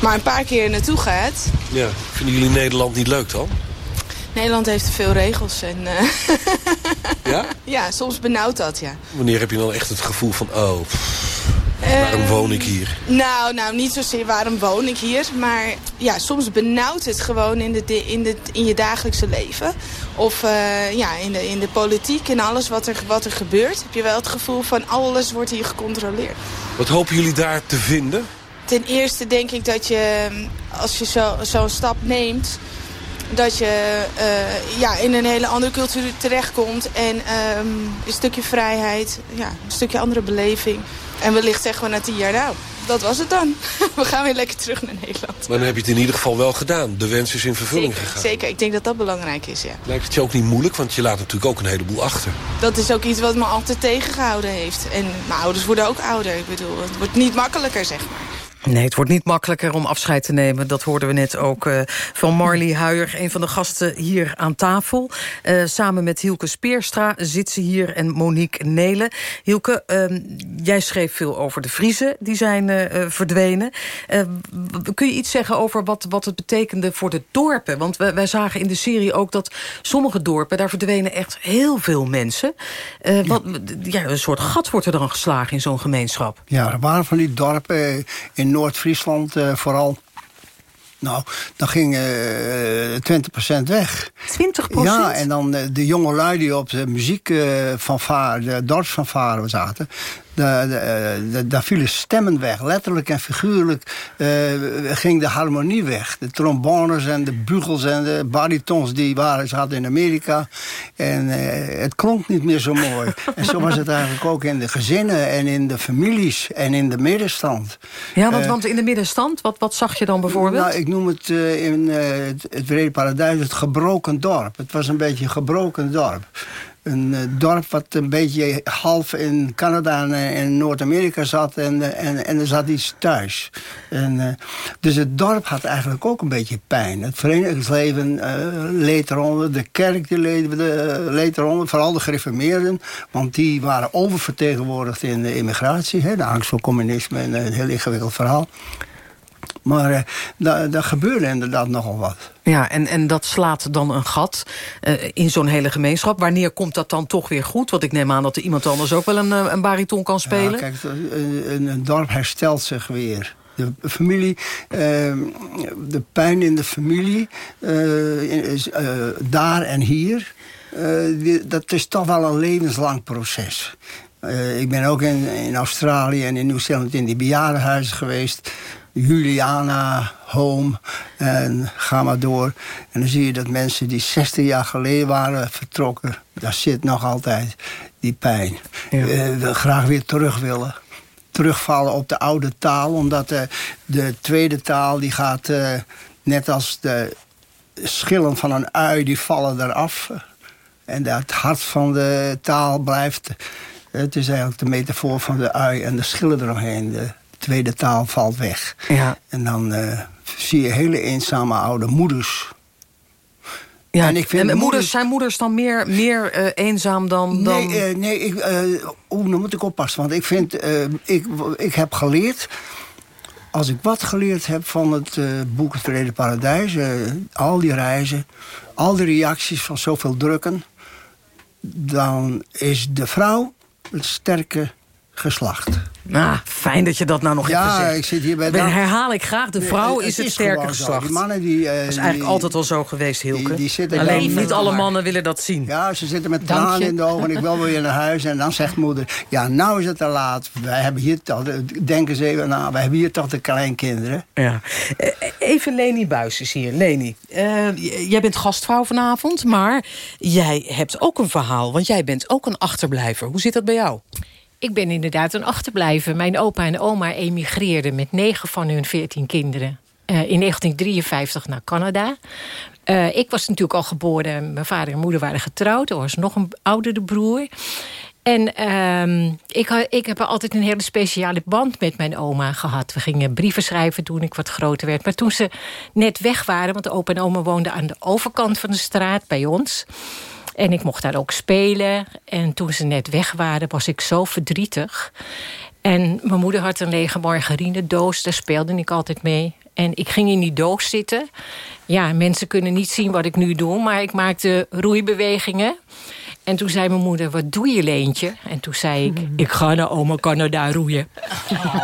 maar een paar keer naartoe gaat. Ja. Vinden jullie Nederland niet leuk dan? Nederland heeft te veel regels en eh, Ja? ja, soms benauwt dat, ja. Wanneer heb je dan echt het gevoel van, oh, pff, waarom Eh, woon ik hier? Nou, nou, niet zozeer waarom woon ik hier. Maar ja, soms benauwt het gewoon in, de, in, de, in je dagelijkse leven. Of eh, ja, in, de, in de politiek en alles wat er, wat er gebeurt. Heb je wel het gevoel van alles wordt hier gecontroleerd. Wat hopen jullie daar te vinden? Ten eerste denk ik dat je, als je zo- zo'n stap neemt... dat je eh, ja, in een hele andere cultuur terechtkomt. En ehm, een stukje vrijheid, ja, een stukje andere beleving. En wellicht zeggen we na tien jaar, nou, dat was het dan. We gaan weer lekker terug naar Nederland. Maar dan heb je het in ieder geval wel gedaan. De wens is in vervulling Zeker, gegaan. zeker, ik denk dat dat belangrijk is, ja. Lijkt het je ook niet moeilijk, want je laat natuurlijk ook een heleboel achter. Dat is ook iets wat me altijd tegengehouden heeft. En mijn ouders worden ook ouder. Ik bedoel, het wordt niet makkelijker, zeg maar. Nee, het wordt niet makkelijker om afscheid te nemen. Dat hoorden we net ook eh, van Marley Huijer, een van de gasten hier aan tafel. Eh, samen met Hielke Speerstra zit ze hier en Monique Nelen. Hielke, ehm, jij schreef veel over de Vriezen, die zijn eh, verdwenen. Kun je iets zeggen over wat, wat het betekende voor de dorpen? Want wij, wij zagen in de serie ook dat sommige dorpen... daar verdwenen echt heel veel mensen. Wat, ja, een soort gat wordt er dan geslagen in zo'n gemeenschap. Ja, er waren van die dorpen in Noord-Friesland eh, vooral. Nou, dan ging eh 20% weg. 20%? Ja, en dan eh, de jonge lui die op de muziek eh, van Vaar, de dorpsfanfare zaten... eh, da- daar vielen stemmen weg. Letterlijk en figuurlijk eh, ging de harmonie weg. De trombones en de bugels en de baritons die waren, zaten in Amerika. En eh, het klonk niet meer zo mooi. en zo was het eigenlijk ook in de gezinnen en in de families en in de middenstand. Ja, want, want in de middenstand, wat, wat zag je dan bijvoorbeeld? nou, ik noem het in het, het Paradijs het gebroken dorp. Het was een beetje een gebroken dorp. Een eh, dorp wat een beetje half in Canada en eh, in Noord-Amerika zat en, eh, en, en er zat iets thuis. En, eh, dus het dorp had eigenlijk ook een beetje pijn. Het verenigingsleven eh, leed eronder, de kerk die leed, de, eronder, vooral de gereformeerden. Want die waren oververtegenwoordigd in de immigratie. Hè, de angst voor communisme en een heel ingewikkeld verhaal. Maar eh, daar, daar gebeurde inderdaad nogal wat. Ja, en, en dat slaat dan een gat eh, in zo'n hele gemeenschap. Wanneer komt dat dan toch weer goed? Want ik neem aan dat er iemand anders ook wel een, eh, een bariton kan spelen. Ja, kijk, een, dorp herstelt zich weer. De familie, eh, de pijn in de familie, is, daar en hier, die- dat is toch wel een levenslang proces. Ik ben ook in, in Australië en in Nieuw-Zeeland in die bejaardenhuizen geweest. Juliana Home en ga maar door. En dan zie je dat mensen die 60 jaar geleden waren vertrokken... daar zit nog altijd die pijn. Eh, we graag weer terug willen. Terugvallen op de oude taal. Omdat de, de tweede taal die gaat eh, net als de schillen van een ui... die vallen eraf. En het hart van de taal blijft... Het is eigenlijk de metafoor van de ui en de schillen eromheen. De tweede taal valt weg. Ja. En dan eh, zie je hele eenzame oude moeders. Ja, en ik vind moeders, moeders- zijn moeders dan meer, meer eh, eenzaam dan... dan... Nee, eh, nee ik, dan moet ik oppassen. Want ik vind, ik, ik heb geleerd... Als ik wat geleerd heb van het boek Het Verleden Paradijs... al die reizen, al die reacties van zoveel drukken... dan is de vrouw het sterke geslacht. Nou, fijn dat je dat nou nog Ja, even zegt. ik zit hier bij Dan herhaal ik graag, de vrouw is het sterke geslacht. Die mannen die, eh, dat is eigenlijk die- altijd al zo geweest, Hilke. Die, die zitten Alleen niet alle mannen willen dat zien. Ja, ze zitten met tranen in de ogen en ik wil weer naar huis. En dan zegt moeder, ja, nou is het te laat. Wij hebben hier toch, denken ze even na, wij hebben hier toch de kleinkinderen. Ja. Eh, Even Leni Buis is hier. Leni, eh, jij bent gastvrouw vanavond, maar jij hebt ook een verhaal. Want jij bent ook een achterblijver. Hoe zit dat bij jou? Ik ben inderdaad een achterblijver. Mijn opa en oma emigreerden met negen van hun veertien kinderen. eh, in 1953 naar Canada. Eh, ik was natuurlijk al geboren. Mijn vader en moeder waren getrouwd. Er was nog een oudere broer. En ehm, ik, ik heb altijd een hele speciale band met mijn oma gehad. We gingen brieven schrijven toen ik wat groter werd. Maar toen ze net weg waren... want opa en oma woonden aan de overkant van de straat bij ons... En ik mocht daar ook spelen. En toen ze net weg waren, was ik zo verdrietig. En mijn moeder had een lege margarinedoos. Daar speelde ik altijd mee. En ik ging in die doos zitten. Ja, mensen kunnen niet zien wat ik nu doe. Maar ik maakte roeibewegingen. En toen zei mijn moeder, wat doe je Leentje? En toen zei ik, ik ga naar oma Canada roeien.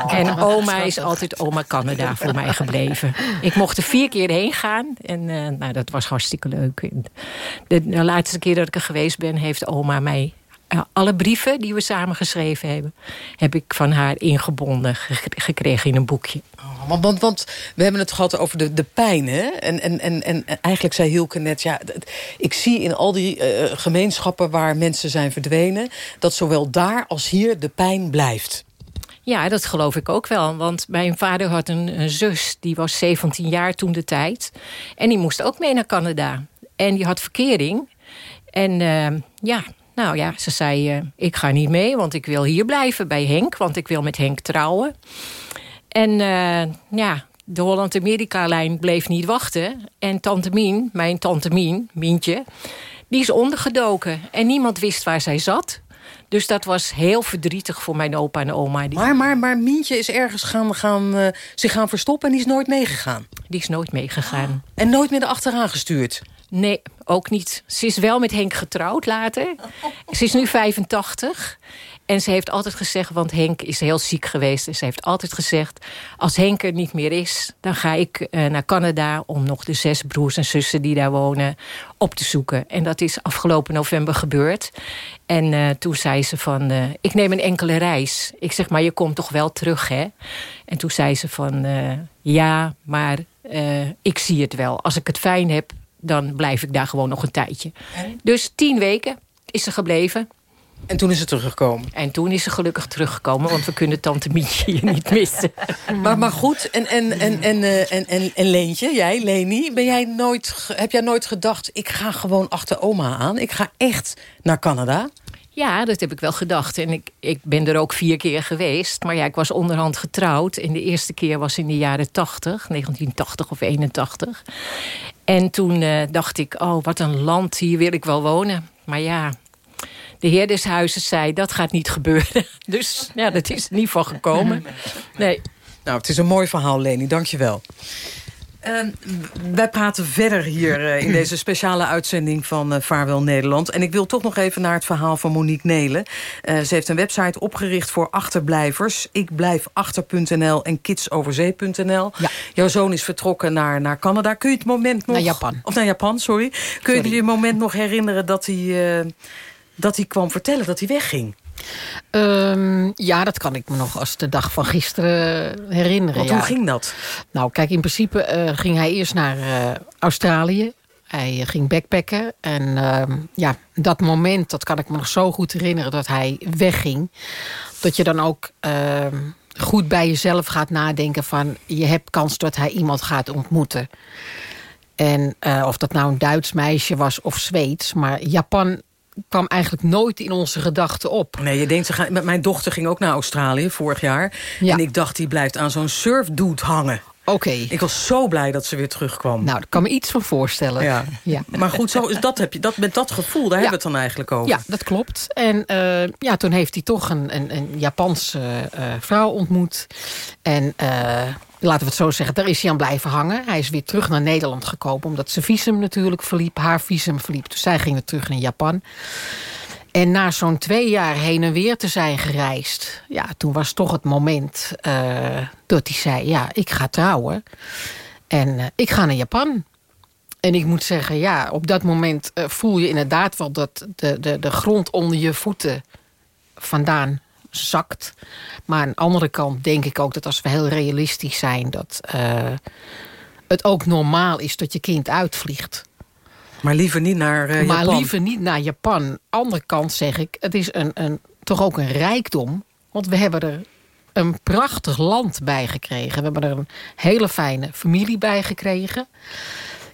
en oma is altijd oma Canada voor mij gebleven. Ik mocht er vier keer heen gaan. En eh, nou, dat was hartstikke leuk. De, de laatste keer dat ik er geweest ben, heeft oma mij... alle brieven die we samen geschreven hebben... heb ik van haar ingebonden ge- gekregen in een boekje. Want, want, want we hebben het gehad over de, de pijn, hè? En, en, en, en eigenlijk zei Hilke net... ja, ik zie in al die eh, gemeenschappen waar mensen zijn verdwenen... dat zowel daar als hier de pijn blijft. Ja, dat geloof ik ook wel. Want mijn vader had een, een zus, die was 17 jaar toen de tijd. En die moest ook mee naar Canada. En die had verkering. En eh, ja, nou ja, ze zei, eh, ik ga niet mee, want ik wil hier blijven bij Henk. Want ik wil met Henk trouwen. En eh, ja, de Holland-Amerika-lijn bleef niet wachten. En tante Mien, mijn tante Mien, Mientje, die is ondergedoken. En niemand wist waar zij zat. Dus dat was heel verdrietig voor mijn opa en oma. Die... Maar, maar, maar Mientje is ergens gaan, gaan, eh, zich gaan verstoppen en die is nooit meegegaan. Die is nooit meegegaan. En nooit meer erachteraan gestuurd? Nee, ook niet. Ze is wel met Henk getrouwd later. Ze is nu 85. En ze heeft altijd gezegd, want Henk is heel ziek geweest... en ze heeft altijd gezegd, als Henk er niet meer is... dan ga ik eh, naar Canada om nog de zes broers en zussen die daar wonen op te zoeken. En dat is afgelopen november gebeurd. En eh, toen zei ze van, eh, ik neem een enkele reis. Ik zeg, maar je komt toch wel terug, hè? En toen zei ze van, ja, maar ik zie het wel. Als ik het fijn heb, dan blijf ik daar gewoon nog een tijdje. Dus tien weken is ze gebleven. En toen is ze teruggekomen? En toen is ze gelukkig teruggekomen, want we kunnen tante Mietje hier niet missen. Maar, maar goed, en, en, en, en, eh, en, en, en Leentje, jij, Leni, ben jij nooit, heb jij nooit gedacht... ik ga gewoon achter oma aan, ik ga echt naar Canada? Ja, dat heb ik wel gedacht. En ik, ik ben er ook vier keer geweest. Maar ja, ik was onderhand getrouwd. En de eerste keer was in de jaren 80, 1980 of 81. En toen eh, dacht ik, oh, wat een land, hier wil ik wel wonen. Maar ja, de heer des huizes zei, dat gaat niet gebeuren. Dus ja, dat is er niet van gekomen. Nee. Nou, het is een mooi verhaal, Leni, dank je wel. Ehm, wij praten verder hier eh, in deze speciale uitzending van eh, Vaarwel Nederland. En ik wil toch nog even naar het verhaal van Monique Nelen. Eh, ze heeft een website opgericht voor achterblijvers. Ikblijfachter.nl en kidsoverzee.nl. Jouw zoon is vertrokken naar, naar Canada. Kun je het moment nog... Naar Japan. Of naar Japan, sorry. Kun je Sorry. je moment nog herinneren dat hij, dat hij kwam vertellen dat hij wegging? Ehm, ja, dat kan ik me nog als de dag van gisteren herinneren. Want ja. hoe ging dat? Nou, kijk, in principe eh, ging hij eerst naar eh, Australië. Hij eh, ging backpacken. En ehm, ja, dat moment, dat kan ik me nog zo goed herinneren... dat hij wegging. Dat je dan ook ehm, goed bij jezelf gaat nadenken van... je hebt kans dat hij iemand gaat ontmoeten. En of dat nou een Duits meisje was of Zweeds. Maar Japan kwam eigenlijk nooit in onze gedachten op. Nee, je denkt, ze gaan, met mijn dochter ging ook naar Australië vorig jaar. En ik dacht, die blijft aan zo'n surfdude hangen. Oké. Ik was zo blij dat ze weer terugkwam. Nou, daar kan me iets van voorstellen. Ja. Ja. Maar goed, zo, is dat heb je, dat, met dat gevoel, daar hebben we het dan eigenlijk over. Ja, dat klopt. En eh, ja, toen heeft hij toch een, een, een Japanse eh, vrouw ontmoet. En eh, laten we het zo zeggen, daar is hij aan blijven hangen. Hij is weer terug naar Nederland gekomen, omdat zijn visum natuurlijk verliep. Haar visum verliep, dus zij ging weer terug naar Japan. En na zo'n twee jaar heen en weer te zijn gereisd... ja, toen was toch het moment uh, dat hij zei... ja, ik ga trouwen en uh, ik ga naar Japan. En ik moet zeggen, ja, op dat moment uh, voel je inderdaad wel... dat de, de, de grond onder je voeten vandaan zakt. Maar aan de andere kant denk ik ook dat als we heel realistisch zijn... dat het ook normaal is dat je kind uitvliegt. Maar liever niet naar uh, maar Japan. liever niet naar Japan. Andere kant zeg ik, het is een, een, toch ook een rijkdom. Want we hebben er een prachtig land bij gekregen. We hebben er een hele fijne familie bij gekregen.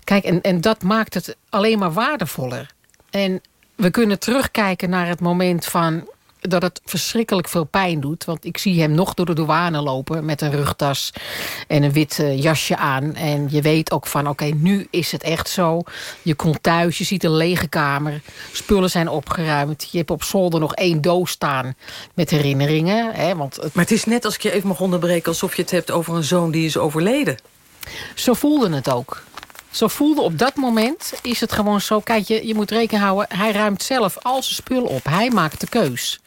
Kijk, en, en dat maakt het alleen maar waardevoller. En we kunnen terugkijken naar het moment van dat het verschrikkelijk veel pijn doet. Want ik zie hem nog door de douane lopen met een rugtas en een wit uh, jasje aan. En je weet ook van, oké, okay, nu is het echt zo. Je komt thuis, je ziet een lege kamer. Spullen zijn opgeruimd. Je hebt op zolder nog één doos staan met herinneringen. Hè, want het... Maar het is net, als ik je even mag onderbreken... alsof je het hebt over een zoon die is overleden. Zo voelde het ook. Zo voelde op dat moment, is het gewoon zo... Kijk, je, je moet rekening houden, hij ruimt zelf al zijn spullen op. Hij maakt de keus.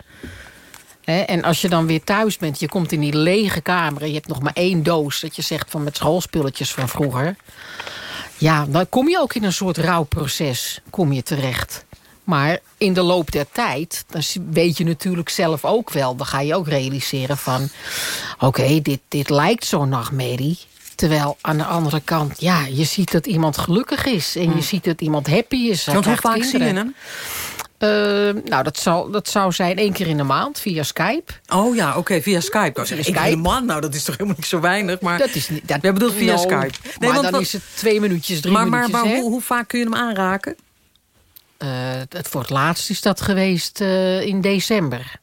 He, en als je dan weer thuis bent, je komt in die lege kamer... en je hebt nog maar één doos, dat je zegt van met schoolspulletjes van vroeger... ja, dan kom je ook in een soort rouwproces kom je terecht. Maar in de loop der tijd, dan weet je natuurlijk zelf ook wel... dan ga je ook realiseren van... oké, okay, dit, dit lijkt zo'n nachtmerrie... Terwijl aan de andere kant, ja, je ziet dat iemand gelukkig is. En je ziet dat iemand happy is. Hoe vaak zie je hem? Uh, nou, dat zou, dat zou zijn één keer in de maand via Skype. Oh ja, oké, okay, via Skype. Oh, Eén keer in de maand, nou, dat is toch helemaal niet zo weinig. Maar dat is niet, dat, we bedoelt via no, Skype. Nee, maar want, dan wat, is het twee minuutjes, drie maar, minuutjes. Maar, maar hoe, hoe, vaak kun je hem aanraken? Uh, het voor het laatst is dat geweest uh, in december.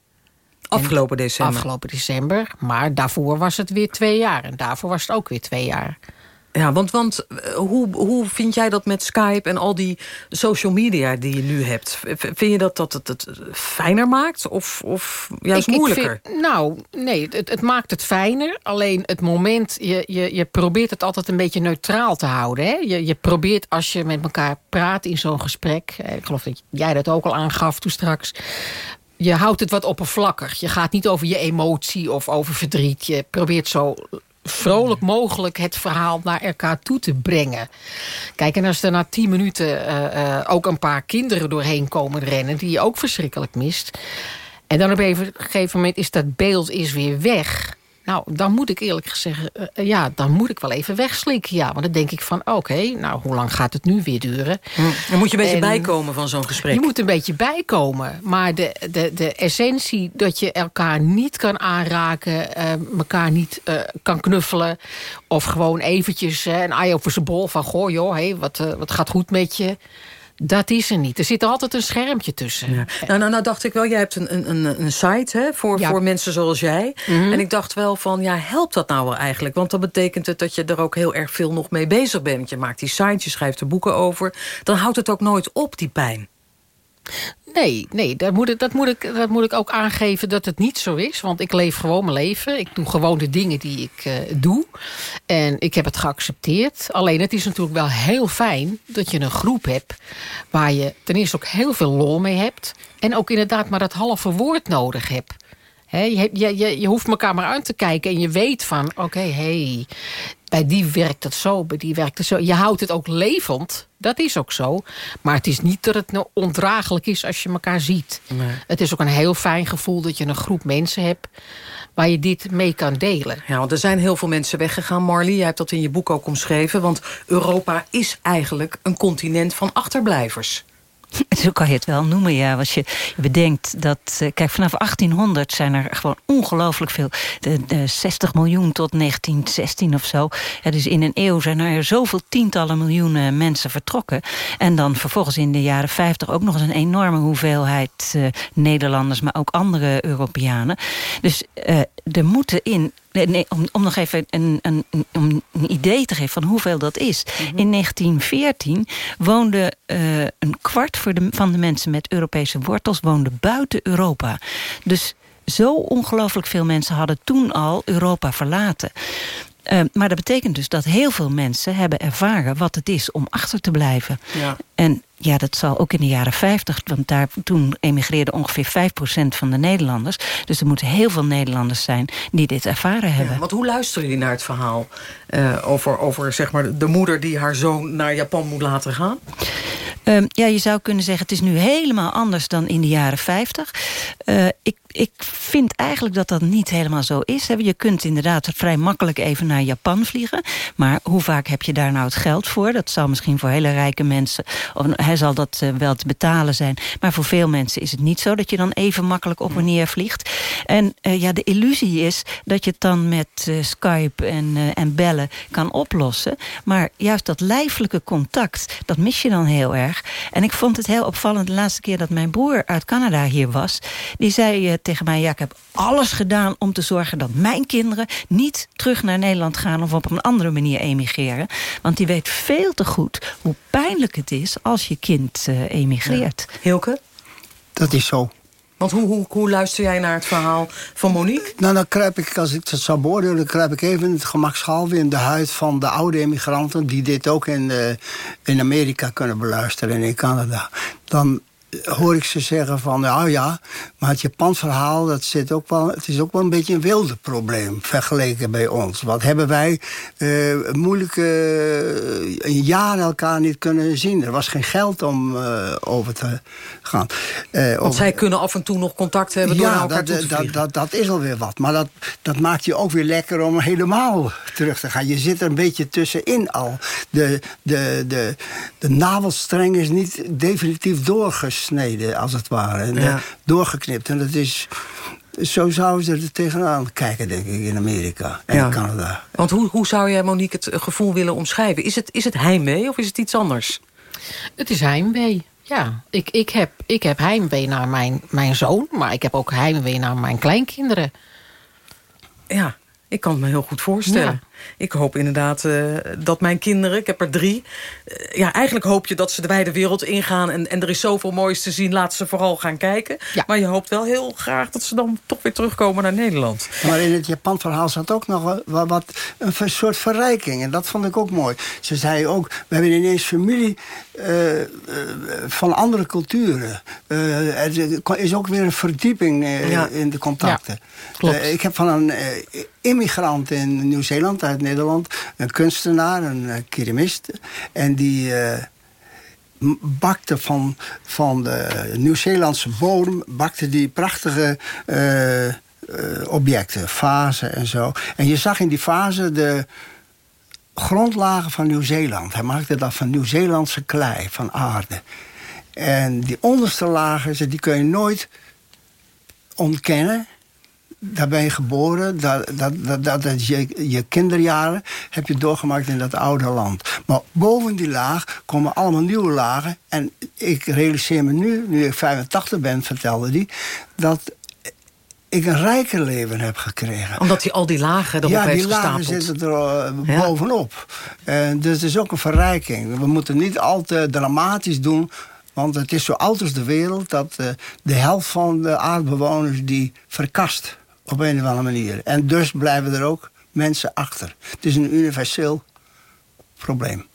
Afgelopen december? Afgelopen december. Maar daarvoor was het weer twee jaar. En daarvoor was het ook weer twee jaar. Ja, want, want hoe, hoe vind jij dat met Skype en al die social media die je nu hebt? Vind je dat dat het, het fijner maakt of, of juist ik, moeilijker? Ik vind, nou, nee, het, het maakt het fijner. Alleen het moment, je, je, je probeert het altijd een beetje neutraal te houden. Hè? Je, je probeert als je met elkaar praat in zo'n gesprek... ik geloof dat jij dat ook al aangaf toen straks je houdt het wat oppervlakkig. Je gaat niet over je emotie of over verdriet. Je probeert zo vrolijk mogelijk het verhaal naar elkaar toe te brengen. Kijk, en als er na tien minuten uh, uh, ook een paar kinderen doorheen komen rennen... die je ook verschrikkelijk mist... en dan op een gegeven moment is dat beeld is weer weg... Nou, dan moet ik eerlijk gezegd, uh, ja, dan moet ik wel even wegslikken. Ja, want dan denk ik van, oké, okay, nou, hoe lang gaat het nu weer duren? Dan moet je een beetje en, bijkomen van zo'n gesprek. Je moet een beetje bijkomen. Maar de, de, de essentie dat je elkaar niet kan aanraken... Uh, elkaar niet uh, kan knuffelen... of gewoon eventjes een ei over zijn bol van... goh joh, hey, wat, wat gaat goed met je... Dat is er niet. Er zit altijd een schermpje tussen. Ja. Nou, nou, nou dacht ik wel, jij hebt een, een, een site hè, voor, ja. voor mensen zoals jij. Mm -hmm. En ik dacht wel van, ja, helpt dat nou wel eigenlijk? Want dan betekent het dat je er ook heel erg veel nog mee bezig bent. Je maakt die site, je schrijft er boeken over. Dan houdt het ook nooit op, die pijn. Nee, nee dat, moet ik, dat, moet ik, dat moet ik ook aangeven dat het niet zo is. Want ik leef gewoon mijn leven. Ik doe gewoon de dingen die ik uh, doe. En ik heb het geaccepteerd. Alleen het is natuurlijk wel heel fijn dat je een groep hebt... waar je ten eerste ook heel veel lol mee hebt. En ook inderdaad maar dat halve woord nodig hebt. He, je, je, je, je hoeft elkaar maar aan te kijken en je weet van... oké, okay, hey, bij die werkt het zo, bij die werkt het zo. Je houdt het ook levend, dat is ook zo. Maar het is niet dat het nou ondraaglijk is als je elkaar ziet. Nee. Het is ook een heel fijn gevoel dat je een groep mensen hebt... waar je dit mee kan delen. Ja, want er zijn heel veel mensen weggegaan. Marley, jij hebt dat in je boek ook omschreven. Want Europa is eigenlijk een continent van achterblijvers. Zo kan je het wel noemen, ja. Als je bedenkt dat... Kijk, vanaf 1800 zijn er gewoon ongelooflijk veel... De, de 60 miljoen tot 1916 of zo. Ja, dus in een eeuw zijn er zoveel tientallen miljoenen mensen vertrokken. En dan vervolgens in de jaren 50 ook nog eens een enorme hoeveelheid uh, Nederlanders... maar ook andere Europeanen. Dus uh, er moeten in Nee, om, om nog even een, een, een, een, idee te geven van hoeveel dat is. Mm -hmm. In 1914 woonde uh, een kwart voor de, van de mensen met Europese wortels... woonde buiten Europa. Dus zo ongelooflijk veel mensen hadden toen al Europa verlaten. Uh, maar dat betekent dus dat heel veel mensen hebben ervaren... wat het is om achter te blijven. Ja. En ja, dat zal ook in de jaren 50, want daar, toen emigreerden ongeveer 5% van de Nederlanders. Dus er moeten heel veel Nederlanders zijn die dit ervaren hebben. Ja, want hoe luisteren jullie naar het verhaal uh, over, over zeg maar, de moeder die haar zoon naar Japan moet laten gaan? Um, ja, je zou kunnen zeggen, het is nu helemaal anders dan in de jaren 50. Uh, ik, ik vind eigenlijk dat dat niet helemaal zo is. Je kunt inderdaad vrij makkelijk even naar Japan vliegen. Maar hoe vaak heb je daar nou het geld voor? Dat zal misschien voor hele rijke mensen... Of, hij zal dat uh, wel te betalen zijn. Maar voor veel mensen is het niet zo... dat je dan even makkelijk op en neer vliegt. En uh, ja, de illusie is dat je het dan met uh, Skype en, en bellen kan oplossen. Maar juist dat lijfelijke contact, dat mis je dan heel erg. En ik vond het heel opvallend de laatste keer dat mijn broer uit Canada hier was. Die zei tegen mij, ja, ik heb alles gedaan om te zorgen dat mijn kinderen niet terug naar Nederland gaan of op een andere manier emigreren. Want die weet veel te goed hoe pijnlijk het is als je kind uh, emigreert. Ja. Hilke? Dat is zo. Want hoe, hoe, hoe luister jij naar het verhaal van Monique? Nou, dan kruip ik, als ik het zou beoordelen... dan kruip ik even het gemakshalve in de huid van de oude emigranten... die dit ook in, uh, in Amerika kunnen beluisteren en in Canada. Dan hoor ik ze zeggen van, nou ja, maar het Japan-verhaal, dat zit ook wel, het is ook wel een beetje een wilde probleem vergeleken bij ons. Wat hebben wij uh, moeilijke uh, een jaar elkaar niet kunnen zien. Er was geen geld om uh, over te gaan. Want over... zij kunnen af en toe nog contact hebben door ja, elkaar dat, dat, dat, dat is alweer wat. Maar dat, dat maakt je ook weer lekker om helemaal terug te gaan. Je zit er een beetje tussenin al. De, de, de, de navelstreng is niet definitief doorgesneden sneden, als het ware. En ja. doorgeknipt. En dat is... Zo zouden ze er tegenaan kijken, denk ik, in Amerika en ja. in Canada. Want hoe, hoe zou jij, Monique, het gevoel willen omschrijven? Is het, is het heimwee of is het iets anders? Het is heimwee, ja. Ik, ik, heb, ik heb heimwee naar mijn, mijn zoon... maar ik heb ook heimwee naar mijn kleinkinderen. Ja, ik kan het me heel goed voorstellen. Ja. Ik hoop inderdaad uh, dat mijn kinderen, ik heb er drie... Uh, ja, eigenlijk hoop je dat ze de wijde wereld ingaan... En, en er is zoveel moois te zien, laat ze vooral gaan kijken. Ja. Maar je hoopt wel heel graag dat ze dan toch weer terugkomen naar Nederland. Maar in het Japan-verhaal zat ook nog wat, wat, een soort verrijking. En dat vond ik ook mooi. Ze zei ook, we hebben ineens familie uh, van andere culturen. er is ook weer een verdieping ja. in de contacten. Ja, ik heb van een immigrant in Nieuw-Zeeland Nederland. Een kunstenaar, een uh, keramist. En die uh, bakte van, van de Nieuw-Zeelandse bodem... bakte die prachtige uh, objecten, vazen en zo. En je zag in die vazen de grondlagen van Nieuw-Zeeland. Hij maakte dat van Nieuw-Zeelandse klei, van aarde. En die onderste lagen, die kun je nooit ontkennen daar ben je geboren, dat, dat, dat, dat, je, je kinderjaren heb je doorgemaakt in dat oude land. Maar boven die laag komen allemaal nieuwe lagen. En ik realiseer me nu, nu ik 85 ben, vertelde die, dat ik een rijker leven heb gekregen. Omdat hij al die lagen erop ja, heeft die lagen gestapeld. zitten er uh, ja. bovenop. En dus het is ook een verrijking. We moeten niet al te dramatisch doen... Want het is zo oud als de wereld dat uh, de helft van de aardbewoners die verkast op een of andere manier. En dus blijven er ook mensen achter. Het is een universeel probleem.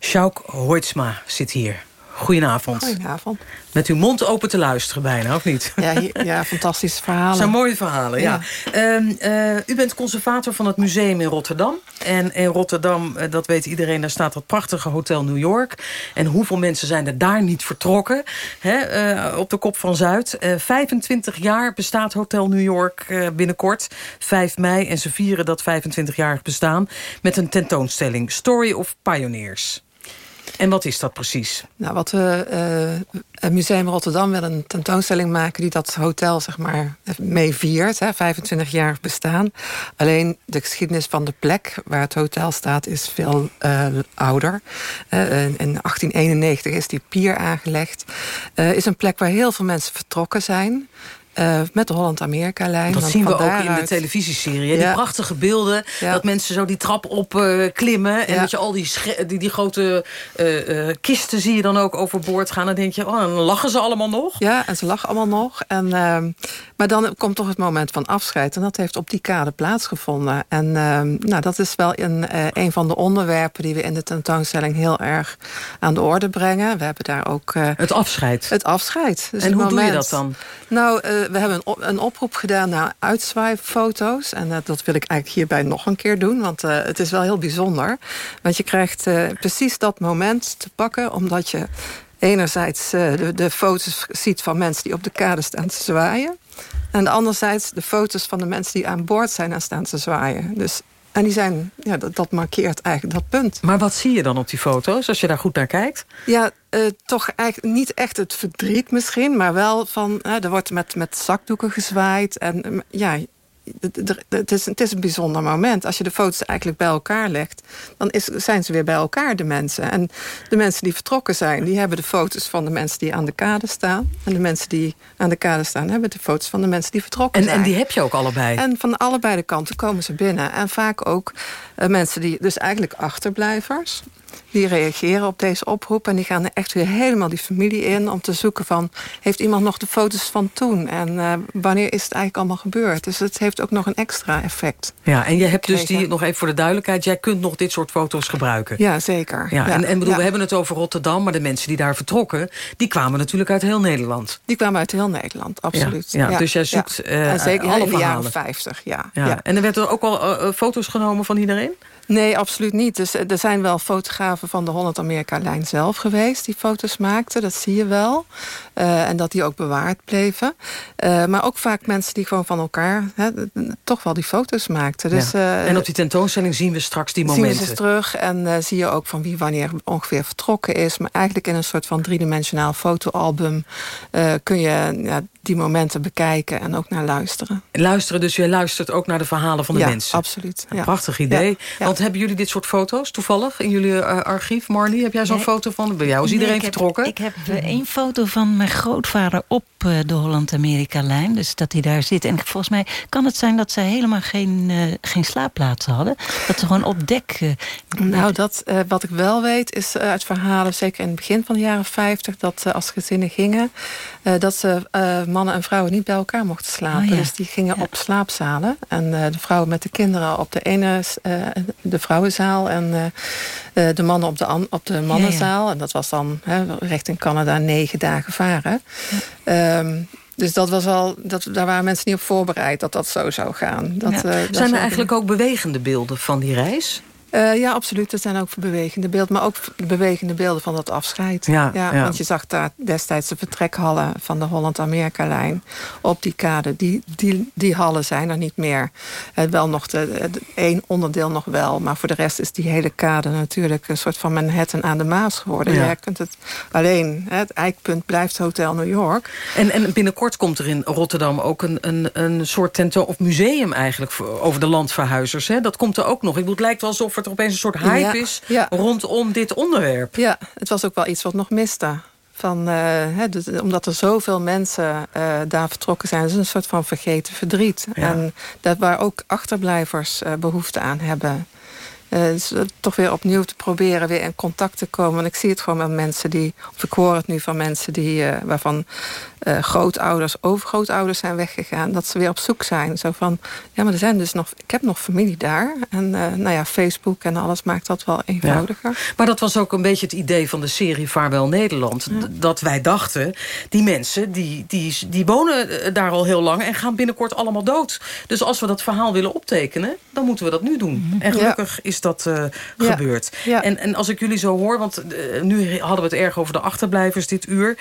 Sjouk Hoitsma zit hier. Goedenavond. Goedenavond. Met uw mond open te luisteren bijna, of niet? Ja, hier, ja fantastische verhalen. Zijn mooie verhalen, ja. ja. Um, uh, u bent conservator van het museum in Rotterdam. En in Rotterdam, uh, dat weet iedereen, daar staat dat prachtige Hotel New York. En hoeveel mensen zijn er daar niet vertrokken? Hè, uh, op de kop van Zuid. 25 jaar bestaat Hotel New York binnenkort. 5 mei. En ze vieren dat 25-jarig bestaan met een tentoonstelling. Story of Pioneers. En wat is dat precies? Nou, wat we, uh, het Museum Rotterdam wil een tentoonstelling maken... die dat hotel zeg maar mee viert, hè, 25 jaar bestaan. Alleen de geschiedenis van de plek waar het hotel staat... is veel uh, ouder. In 1891 is die pier aangelegd. is een plek waar heel veel mensen vertrokken zijn... Uh, met de Holland-Amerika-lijn. Dat zien we ook in de televisieserie. Die prachtige beelden, dat mensen zo die trap op uh, klimmen... en dat je al die, die, die grote uh, kisten zie je dan ook overboord gaan. Dan denk je, oh, dan lachen ze allemaal nog. Ja, en ze lachen allemaal nog. En, ehm, maar dan komt toch het moment van afscheid. En dat heeft op die kade plaatsgevonden. En ehm, nou, dat is wel een, een van de onderwerpen... die we in de tentoonstelling heel erg aan de orde brengen. We hebben daar ook... het afscheid? Het afscheid. Dus en hoe doe je dat dan? Nou, we hebben een, een, oproep gedaan naar uitzwaaifoto's. En uh, dat wil ik eigenlijk hierbij nog een keer doen. Want uh, het is wel heel bijzonder. Want je krijgt uh, precies dat moment te pakken. Omdat je enerzijds de, de foto's ziet van mensen die op de kade staan te zwaaien. En anderzijds de foto's van de mensen die aan boord zijn en staan te zwaaien. Dus en die zijn, ja, dat, dat, markeert eigenlijk dat punt. Maar wat zie je dan op die foto's, als je daar goed naar kijkt? Ja, uh, toch eigenlijk niet echt het verdriet misschien... maar wel van, uh, er wordt met, met zakdoeken gezwaaid. En ja, het is, het is een bijzonder moment. Als je de foto's eigenlijk bij elkaar legt... dan is, zijn ze weer bij elkaar, de mensen. En de mensen die vertrokken zijn... die hebben de foto's van de mensen die aan de kade staan. En de mensen die aan de kade staan... hebben de foto's van de mensen die vertrokken en, zijn. En die heb je ook allebei? En van allebei de kanten komen ze binnen. En vaak ook uh, mensen die... dus eigenlijk achterblijvers die reageren op deze oproep. En die gaan echt weer helemaal die familie in om te zoeken van... heeft iemand nog de foto's van toen? En uh, wanneer is het eigenlijk allemaal gebeurd? Dus het heeft ook nog een extra effect. Ja, en je hebt dus die, nog even voor de duidelijkheid... jij kunt nog dit soort foto's gebruiken. Ja, zeker. Ja, en, en bedoel, we hebben het over Rotterdam... maar de mensen die daar vertrokken... die kwamen natuurlijk uit heel Nederland. Die kwamen uit heel Nederland, absoluut. Ja, dus jij zoekt uh, zeker alle in de jaren 50, ja. ja. En er werden ook al uh, foto's genomen van iedereen? Nee, absoluut niet. Dus er zijn wel fotografen van de Holland-Amerika-lijn zelf geweest... die foto's maakten, dat zie je wel. Uh, en dat die ook bewaard bleven. Uh, maar ook vaak mensen die gewoon van elkaar... Hè, toch wel die foto's maakten. Dus, ja. en op die tentoonstelling zien we straks die momenten. Zien we ze terug en zie je ook van wie wanneer ongeveer vertrokken is. Maar eigenlijk in een soort van driedimensionaal fotoalbum... kun je ja, die momenten bekijken en ook naar luisteren. Luisteren, dus je luistert ook naar de verhalen van de ja, mensen? Absoluut. Ja. Prachtig idee. Ja, Want hebben jullie dit soort foto's toevallig in jullie uh, archief? Marnie, heb jij zo'n nee. foto van? Bij jou is iedereen nee, ik vertrokken? Heb, ik heb uh, één foto van mijn grootvader op uh, de Holland-Amerika-lijn. Dus dat hij daar zit. En volgens mij kan het zijn dat ze helemaal geen, geen slaapplaatsen hadden. Dat ze gewoon op dek... nou, dat, wat ik wel weet is uit verhalen, zeker in het begin van de jaren 50... dat als gezinnen gingen, dat ze mannen en vrouwen niet bij elkaar mochten slapen. Oh, ja. Dus die gingen Ja. op slaapzalen. En uh, de vrouwen met de kinderen op de ene uh, de vrouwenzaal. En uh, de mannen op de, op de mannenzaal. En dat was dan richting Canada negen dagen varen. Um, dus dat was al, dat, daar waren mensen niet op voorbereid dat dat zo zou gaan. Dat, Zijn er eigenlijk ook bewegende beelden van die reis? Uh, ja, absoluut. Dat zijn ook bewegende beelden. Maar ook bewegende beelden van dat afscheid. Ja, ja. Want je zag daar destijds de vertrekhallen van de Holland-Amerika-lijn op die kade. Die, die, die hallen zijn er niet meer. Uh, wel nog de, de, één onderdeel nog wel. Maar voor de rest is die hele kade natuurlijk een soort van Manhattan aan de Maas geworden. Ja. Je kunt het alleen, hè, het eikpunt blijft Hotel New York. En, en binnenkort komt er in Rotterdam ook een, een, een soort tentoon of museum eigenlijk over de landverhuizers. Hè? Dat komt er ook nog. Ik bedoel, het lijkt wel alsof er opeens een soort hype Ja, is ja. rondom dit onderwerp. Ja, het was ook wel iets wat nog miste. Van, eh, dus, omdat er zoveel mensen eh, daar vertrokken zijn. Het is een soort van vergeten verdriet. Ja. En dat waar ook achterblijvers eh, behoefte aan hebben. Eh, dus, eh, toch weer opnieuw te proberen weer in contact te komen. Want ik zie het gewoon met mensen die... of ik hoor het nu van mensen die, eh, waarvan grootouders, overgrootouders zijn weggegaan. Dat ze weer op zoek zijn. Zo van, ja, maar er zijn dus nog... Ik heb nog familie daar. En nou ja, Facebook en alles maakt dat wel eenvoudiger. Maar dat was ook een beetje het idee van de serie Vaarwel Nederland. Dat wij dachten, die mensen die, die, die wonen daar al heel lang... en gaan binnenkort allemaal dood. Dus als we dat verhaal willen optekenen, dan moeten we dat nu doen. En gelukkig is dat eh, Ja. gebeurd. Ja. En, en als ik jullie zo hoor, want eh, nu hadden we het erg over de achterblijvers dit uur...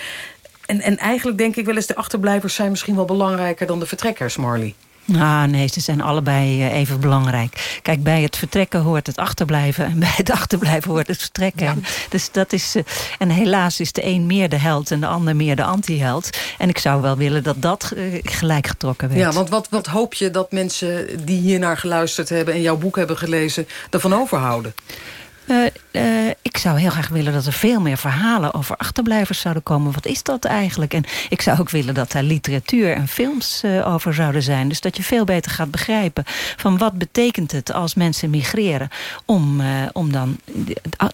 En, en eigenlijk denk ik wel eens, de achterblijvers zijn misschien wel belangrijker dan de vertrekkers, Marley. Ah, nee, ze zijn allebei eh, even belangrijk. Kijk, bij het vertrekken hoort het achterblijven... en bij het achterblijven hoort het vertrekken. En, dus dat is, eh, en helaas is de een meer de held en de ander meer de anti-held. En ik zou wel willen dat dat eh, gelijk getrokken werd. Ja, want wat, wat hoop je dat mensen die hier naar geluisterd hebben... en jouw boek hebben gelezen, ervan overhouden? Eh, eh, ik zou heel graag willen dat er veel meer verhalen over achterblijvers zouden komen. Wat is dat eigenlijk? En ik zou ook willen dat daar literatuur en films uh, over zouden zijn. Dus dat je veel beter gaat begrijpen van wat betekent het als mensen migreren om, uh, om dan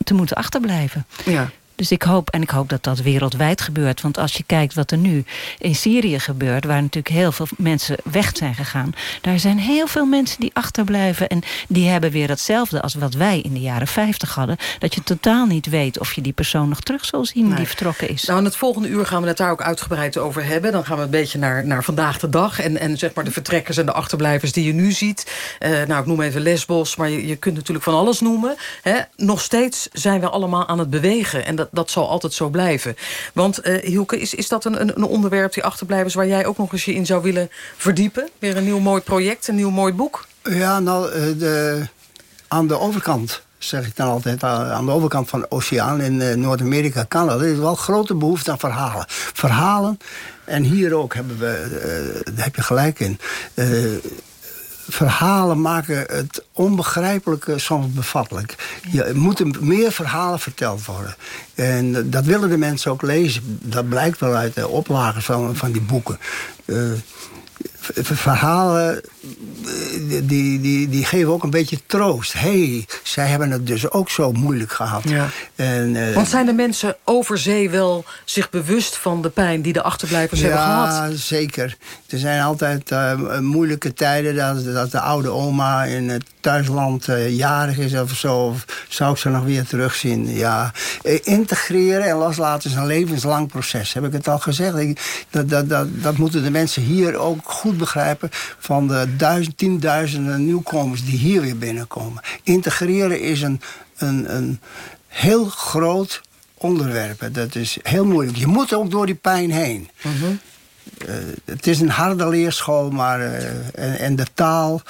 te moeten achterblijven. Ja. Dus ik hoop, en ik hoop dat dat wereldwijd gebeurt. Want als je kijkt wat er nu in Syrië gebeurt... waar natuurlijk heel veel mensen weg zijn gegaan... daar zijn heel veel mensen die achterblijven... en die hebben weer hetzelfde als wat wij in de jaren 50 hadden. Dat je totaal niet weet of je die persoon nog terug zal zien nee. die vertrokken is. Nou, in het volgende uur gaan we het daar ook uitgebreid over hebben. Dan gaan we een beetje naar, naar vandaag de dag. En, en zeg maar de vertrekkers en de achterblijvers die je nu ziet. Uh, nou, ik noem even Lesbos, maar je, je kunt natuurlijk van alles noemen. Hè. Nog steeds zijn we allemaal aan het bewegen. En dat, zal altijd zo blijven. Want uh, Hielke, is, is dat een, een onderwerp, die achterblijvers... waar jij ook nog eens je in zou willen verdiepen? Weer een nieuw mooi project, een nieuw mooi boek? Ja, nou, de, aan de overkant zeg ik dan altijd, aan de overkant van de oceaan in uh, Noord-Amerika, Canada, is wel grote behoefte aan verhalen. Verhalen, en hier ook hebben we, daar heb je gelijk in. Verhalen maken het onbegrijpelijke soms bevattelijk. Je moeten meer verhalen verteld worden. En dat willen de mensen ook lezen. Dat blijkt wel uit de oplagen van, van die boeken. Uh, verhalen die, die, die geven ook een beetje troost. hey, zij hebben het dus ook zo moeilijk gehad. Ja. En, uh, Want zijn de mensen over zee wel zich bewust van de pijn die de achterblijvers ja, hebben gehad? Ja, zeker. Er zijn altijd uh, moeilijke tijden dat, dat de oude oma in het thuisland uh, jarig is of zo. Of zou ik ze nog weer terugzien? Ja. integreren en loslaten is een levenslang proces. Heb ik het al gezegd? Ik, dat, dat, dat, dat moeten de mensen hier ook goed begrijpen... van de duizend, tienduizenden nieuwkomers die hier weer binnenkomen. Integreren is een, een, een heel groot onderwerp. Dat is heel moeilijk. Je moet ook door die pijn heen. -hmm. uh, het is een harde leerschool, maar uh, en, en, de taal,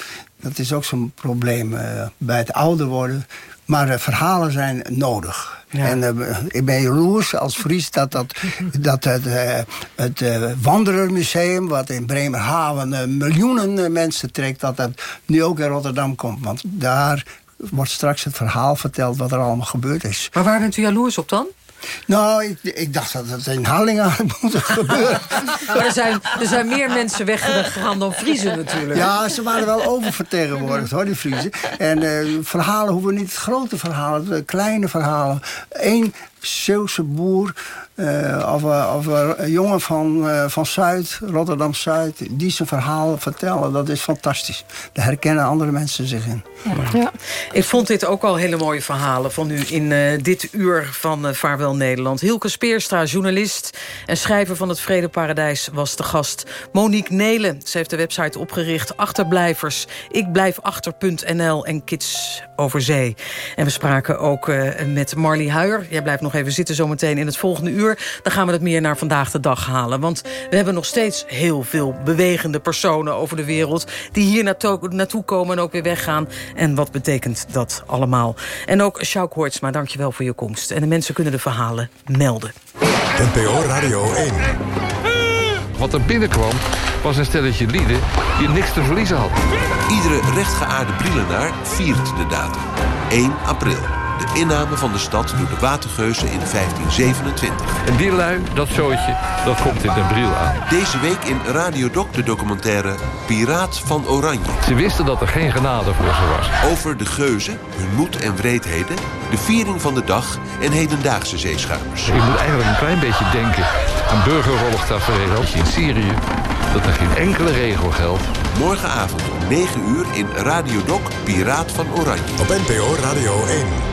dat is ook zo'n probleem uh, bij het ouder worden. Maar verhalen zijn nodig. Ja. En uh, ik ben jaloers als Fries dat, dat, dat het, uh, het uh, Wanderermuseum... wat in Bremerhaven miljoenen mensen trekt... dat dat nu ook in Rotterdam komt. Want daar wordt straks het verhaal verteld wat er allemaal gebeurd is. Maar waar bent u jaloers op dan? Nou, ik, ik dacht dat het in Hallingen had moeten gebeuren. maar er zijn, er zijn meer mensen weggegaan dan Friesen natuurlijk. Ja, ze waren wel oververtegenwoordigd hoor, die Friesen. En uh, verhalen hoeven niet grote verhalen, kleine verhalen. Eén Zeeuwse boer uh, of, of een jongen van, uh, van Zuid, Rotterdam-Zuid... die zijn verhaal vertellen, dat is fantastisch. Daar herkennen andere mensen zich in. Ja. Ja. Ik vond dit ook al hele mooie verhalen van u in uh, dit uur van Vaarwel Nederland. Hilke Speerstra, journalist en schrijver van het Vredeparadijs... was de gast. Monique Nelen, ze heeft de website opgericht. Achterblijvers, ikblijfachter.nl en Kids over Zee. En we spraken ook met Marlie Huijer. Jij blijft nog even zitten zometeen in het volgende uur uur. Dan gaan we het meer naar vandaag de dag halen. Want we hebben nog steeds heel veel bewegende personen over de wereld... die hier naartoe, naartoe komen en ook weer weggaan. En wat betekent dat allemaal? En ook Sjouk Hoortsma, dankjewel voor je komst. En de mensen kunnen de verhalen melden. NPO Radio 1. Wat er binnenkwam was een stelletje lieden die niks te verliezen had. Iedere rechtgeaarde Brielenaar viert de datum. 1 april. De inname van de stad door de watergeuzen in 1527. En die lui, dat zootje, dat komt in Den Briel aan. Deze week in Radio Doc de documentaire Piraat van Oranje. Ze wisten dat er geen genade voor ze was. Over de geuzen, hun moed en wreedheden... de viering van de dag en hedendaagse zeeschuimers. Ik moet eigenlijk een klein beetje denken aan burgeroorlogstafereel in Syrië... dat er geen enkele regel geldt. Morgenavond om 9 uur in Radio Doc Piraat van Oranje. Op NPO Radio 1.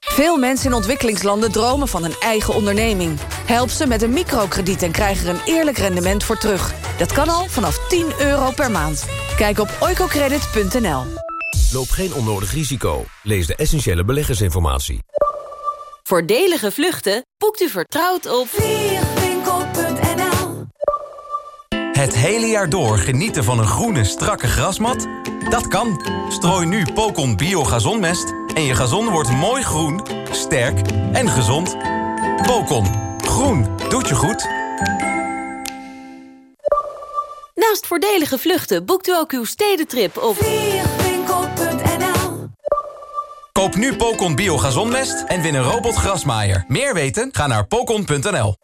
Veel mensen in ontwikkelingslanden dromen van een eigen onderneming. Help ze met een microkrediet en krijg er een eerlijk rendement voor terug. Dat kan al vanaf 10 euro per maand. Kijk op oicocredit.nl. Loop geen onnodig risico. Lees de essentiële beleggersinformatie. Voordelige vluchten boekt u vertrouwd op vliegwinkel.nl Het hele jaar door genieten van een groene, strakke grasmat? Dat kan. Strooi nu Pocon Bio Gazonmest en je gazon wordt mooi groen, sterk en gezond. Pocon. Groen. Doet je goed. Naast voordelige vluchten boekt u ook uw stedentrip op Koop nu Pocon Bio Gazonmest en win een robotgrasmaaier. Meer weten? Ga naar pocon.nl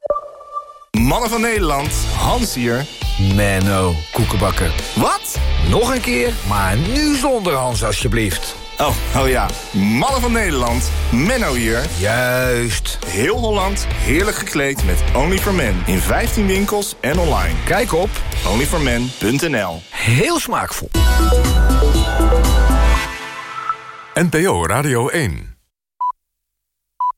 Mannen van Nederland, Hans hier. Menno, koekenbakken. Wat? Nog een keer, maar nu zonder Hans alsjeblieft. Oh, oh ja. Mannen van Nederland, Menno hier. Juist. Heel Holland, heerlijk gekleed met Only for Men. In 15 winkels en online. Kijk op onlyformen.nl Heel smaakvol. NPO Radio 1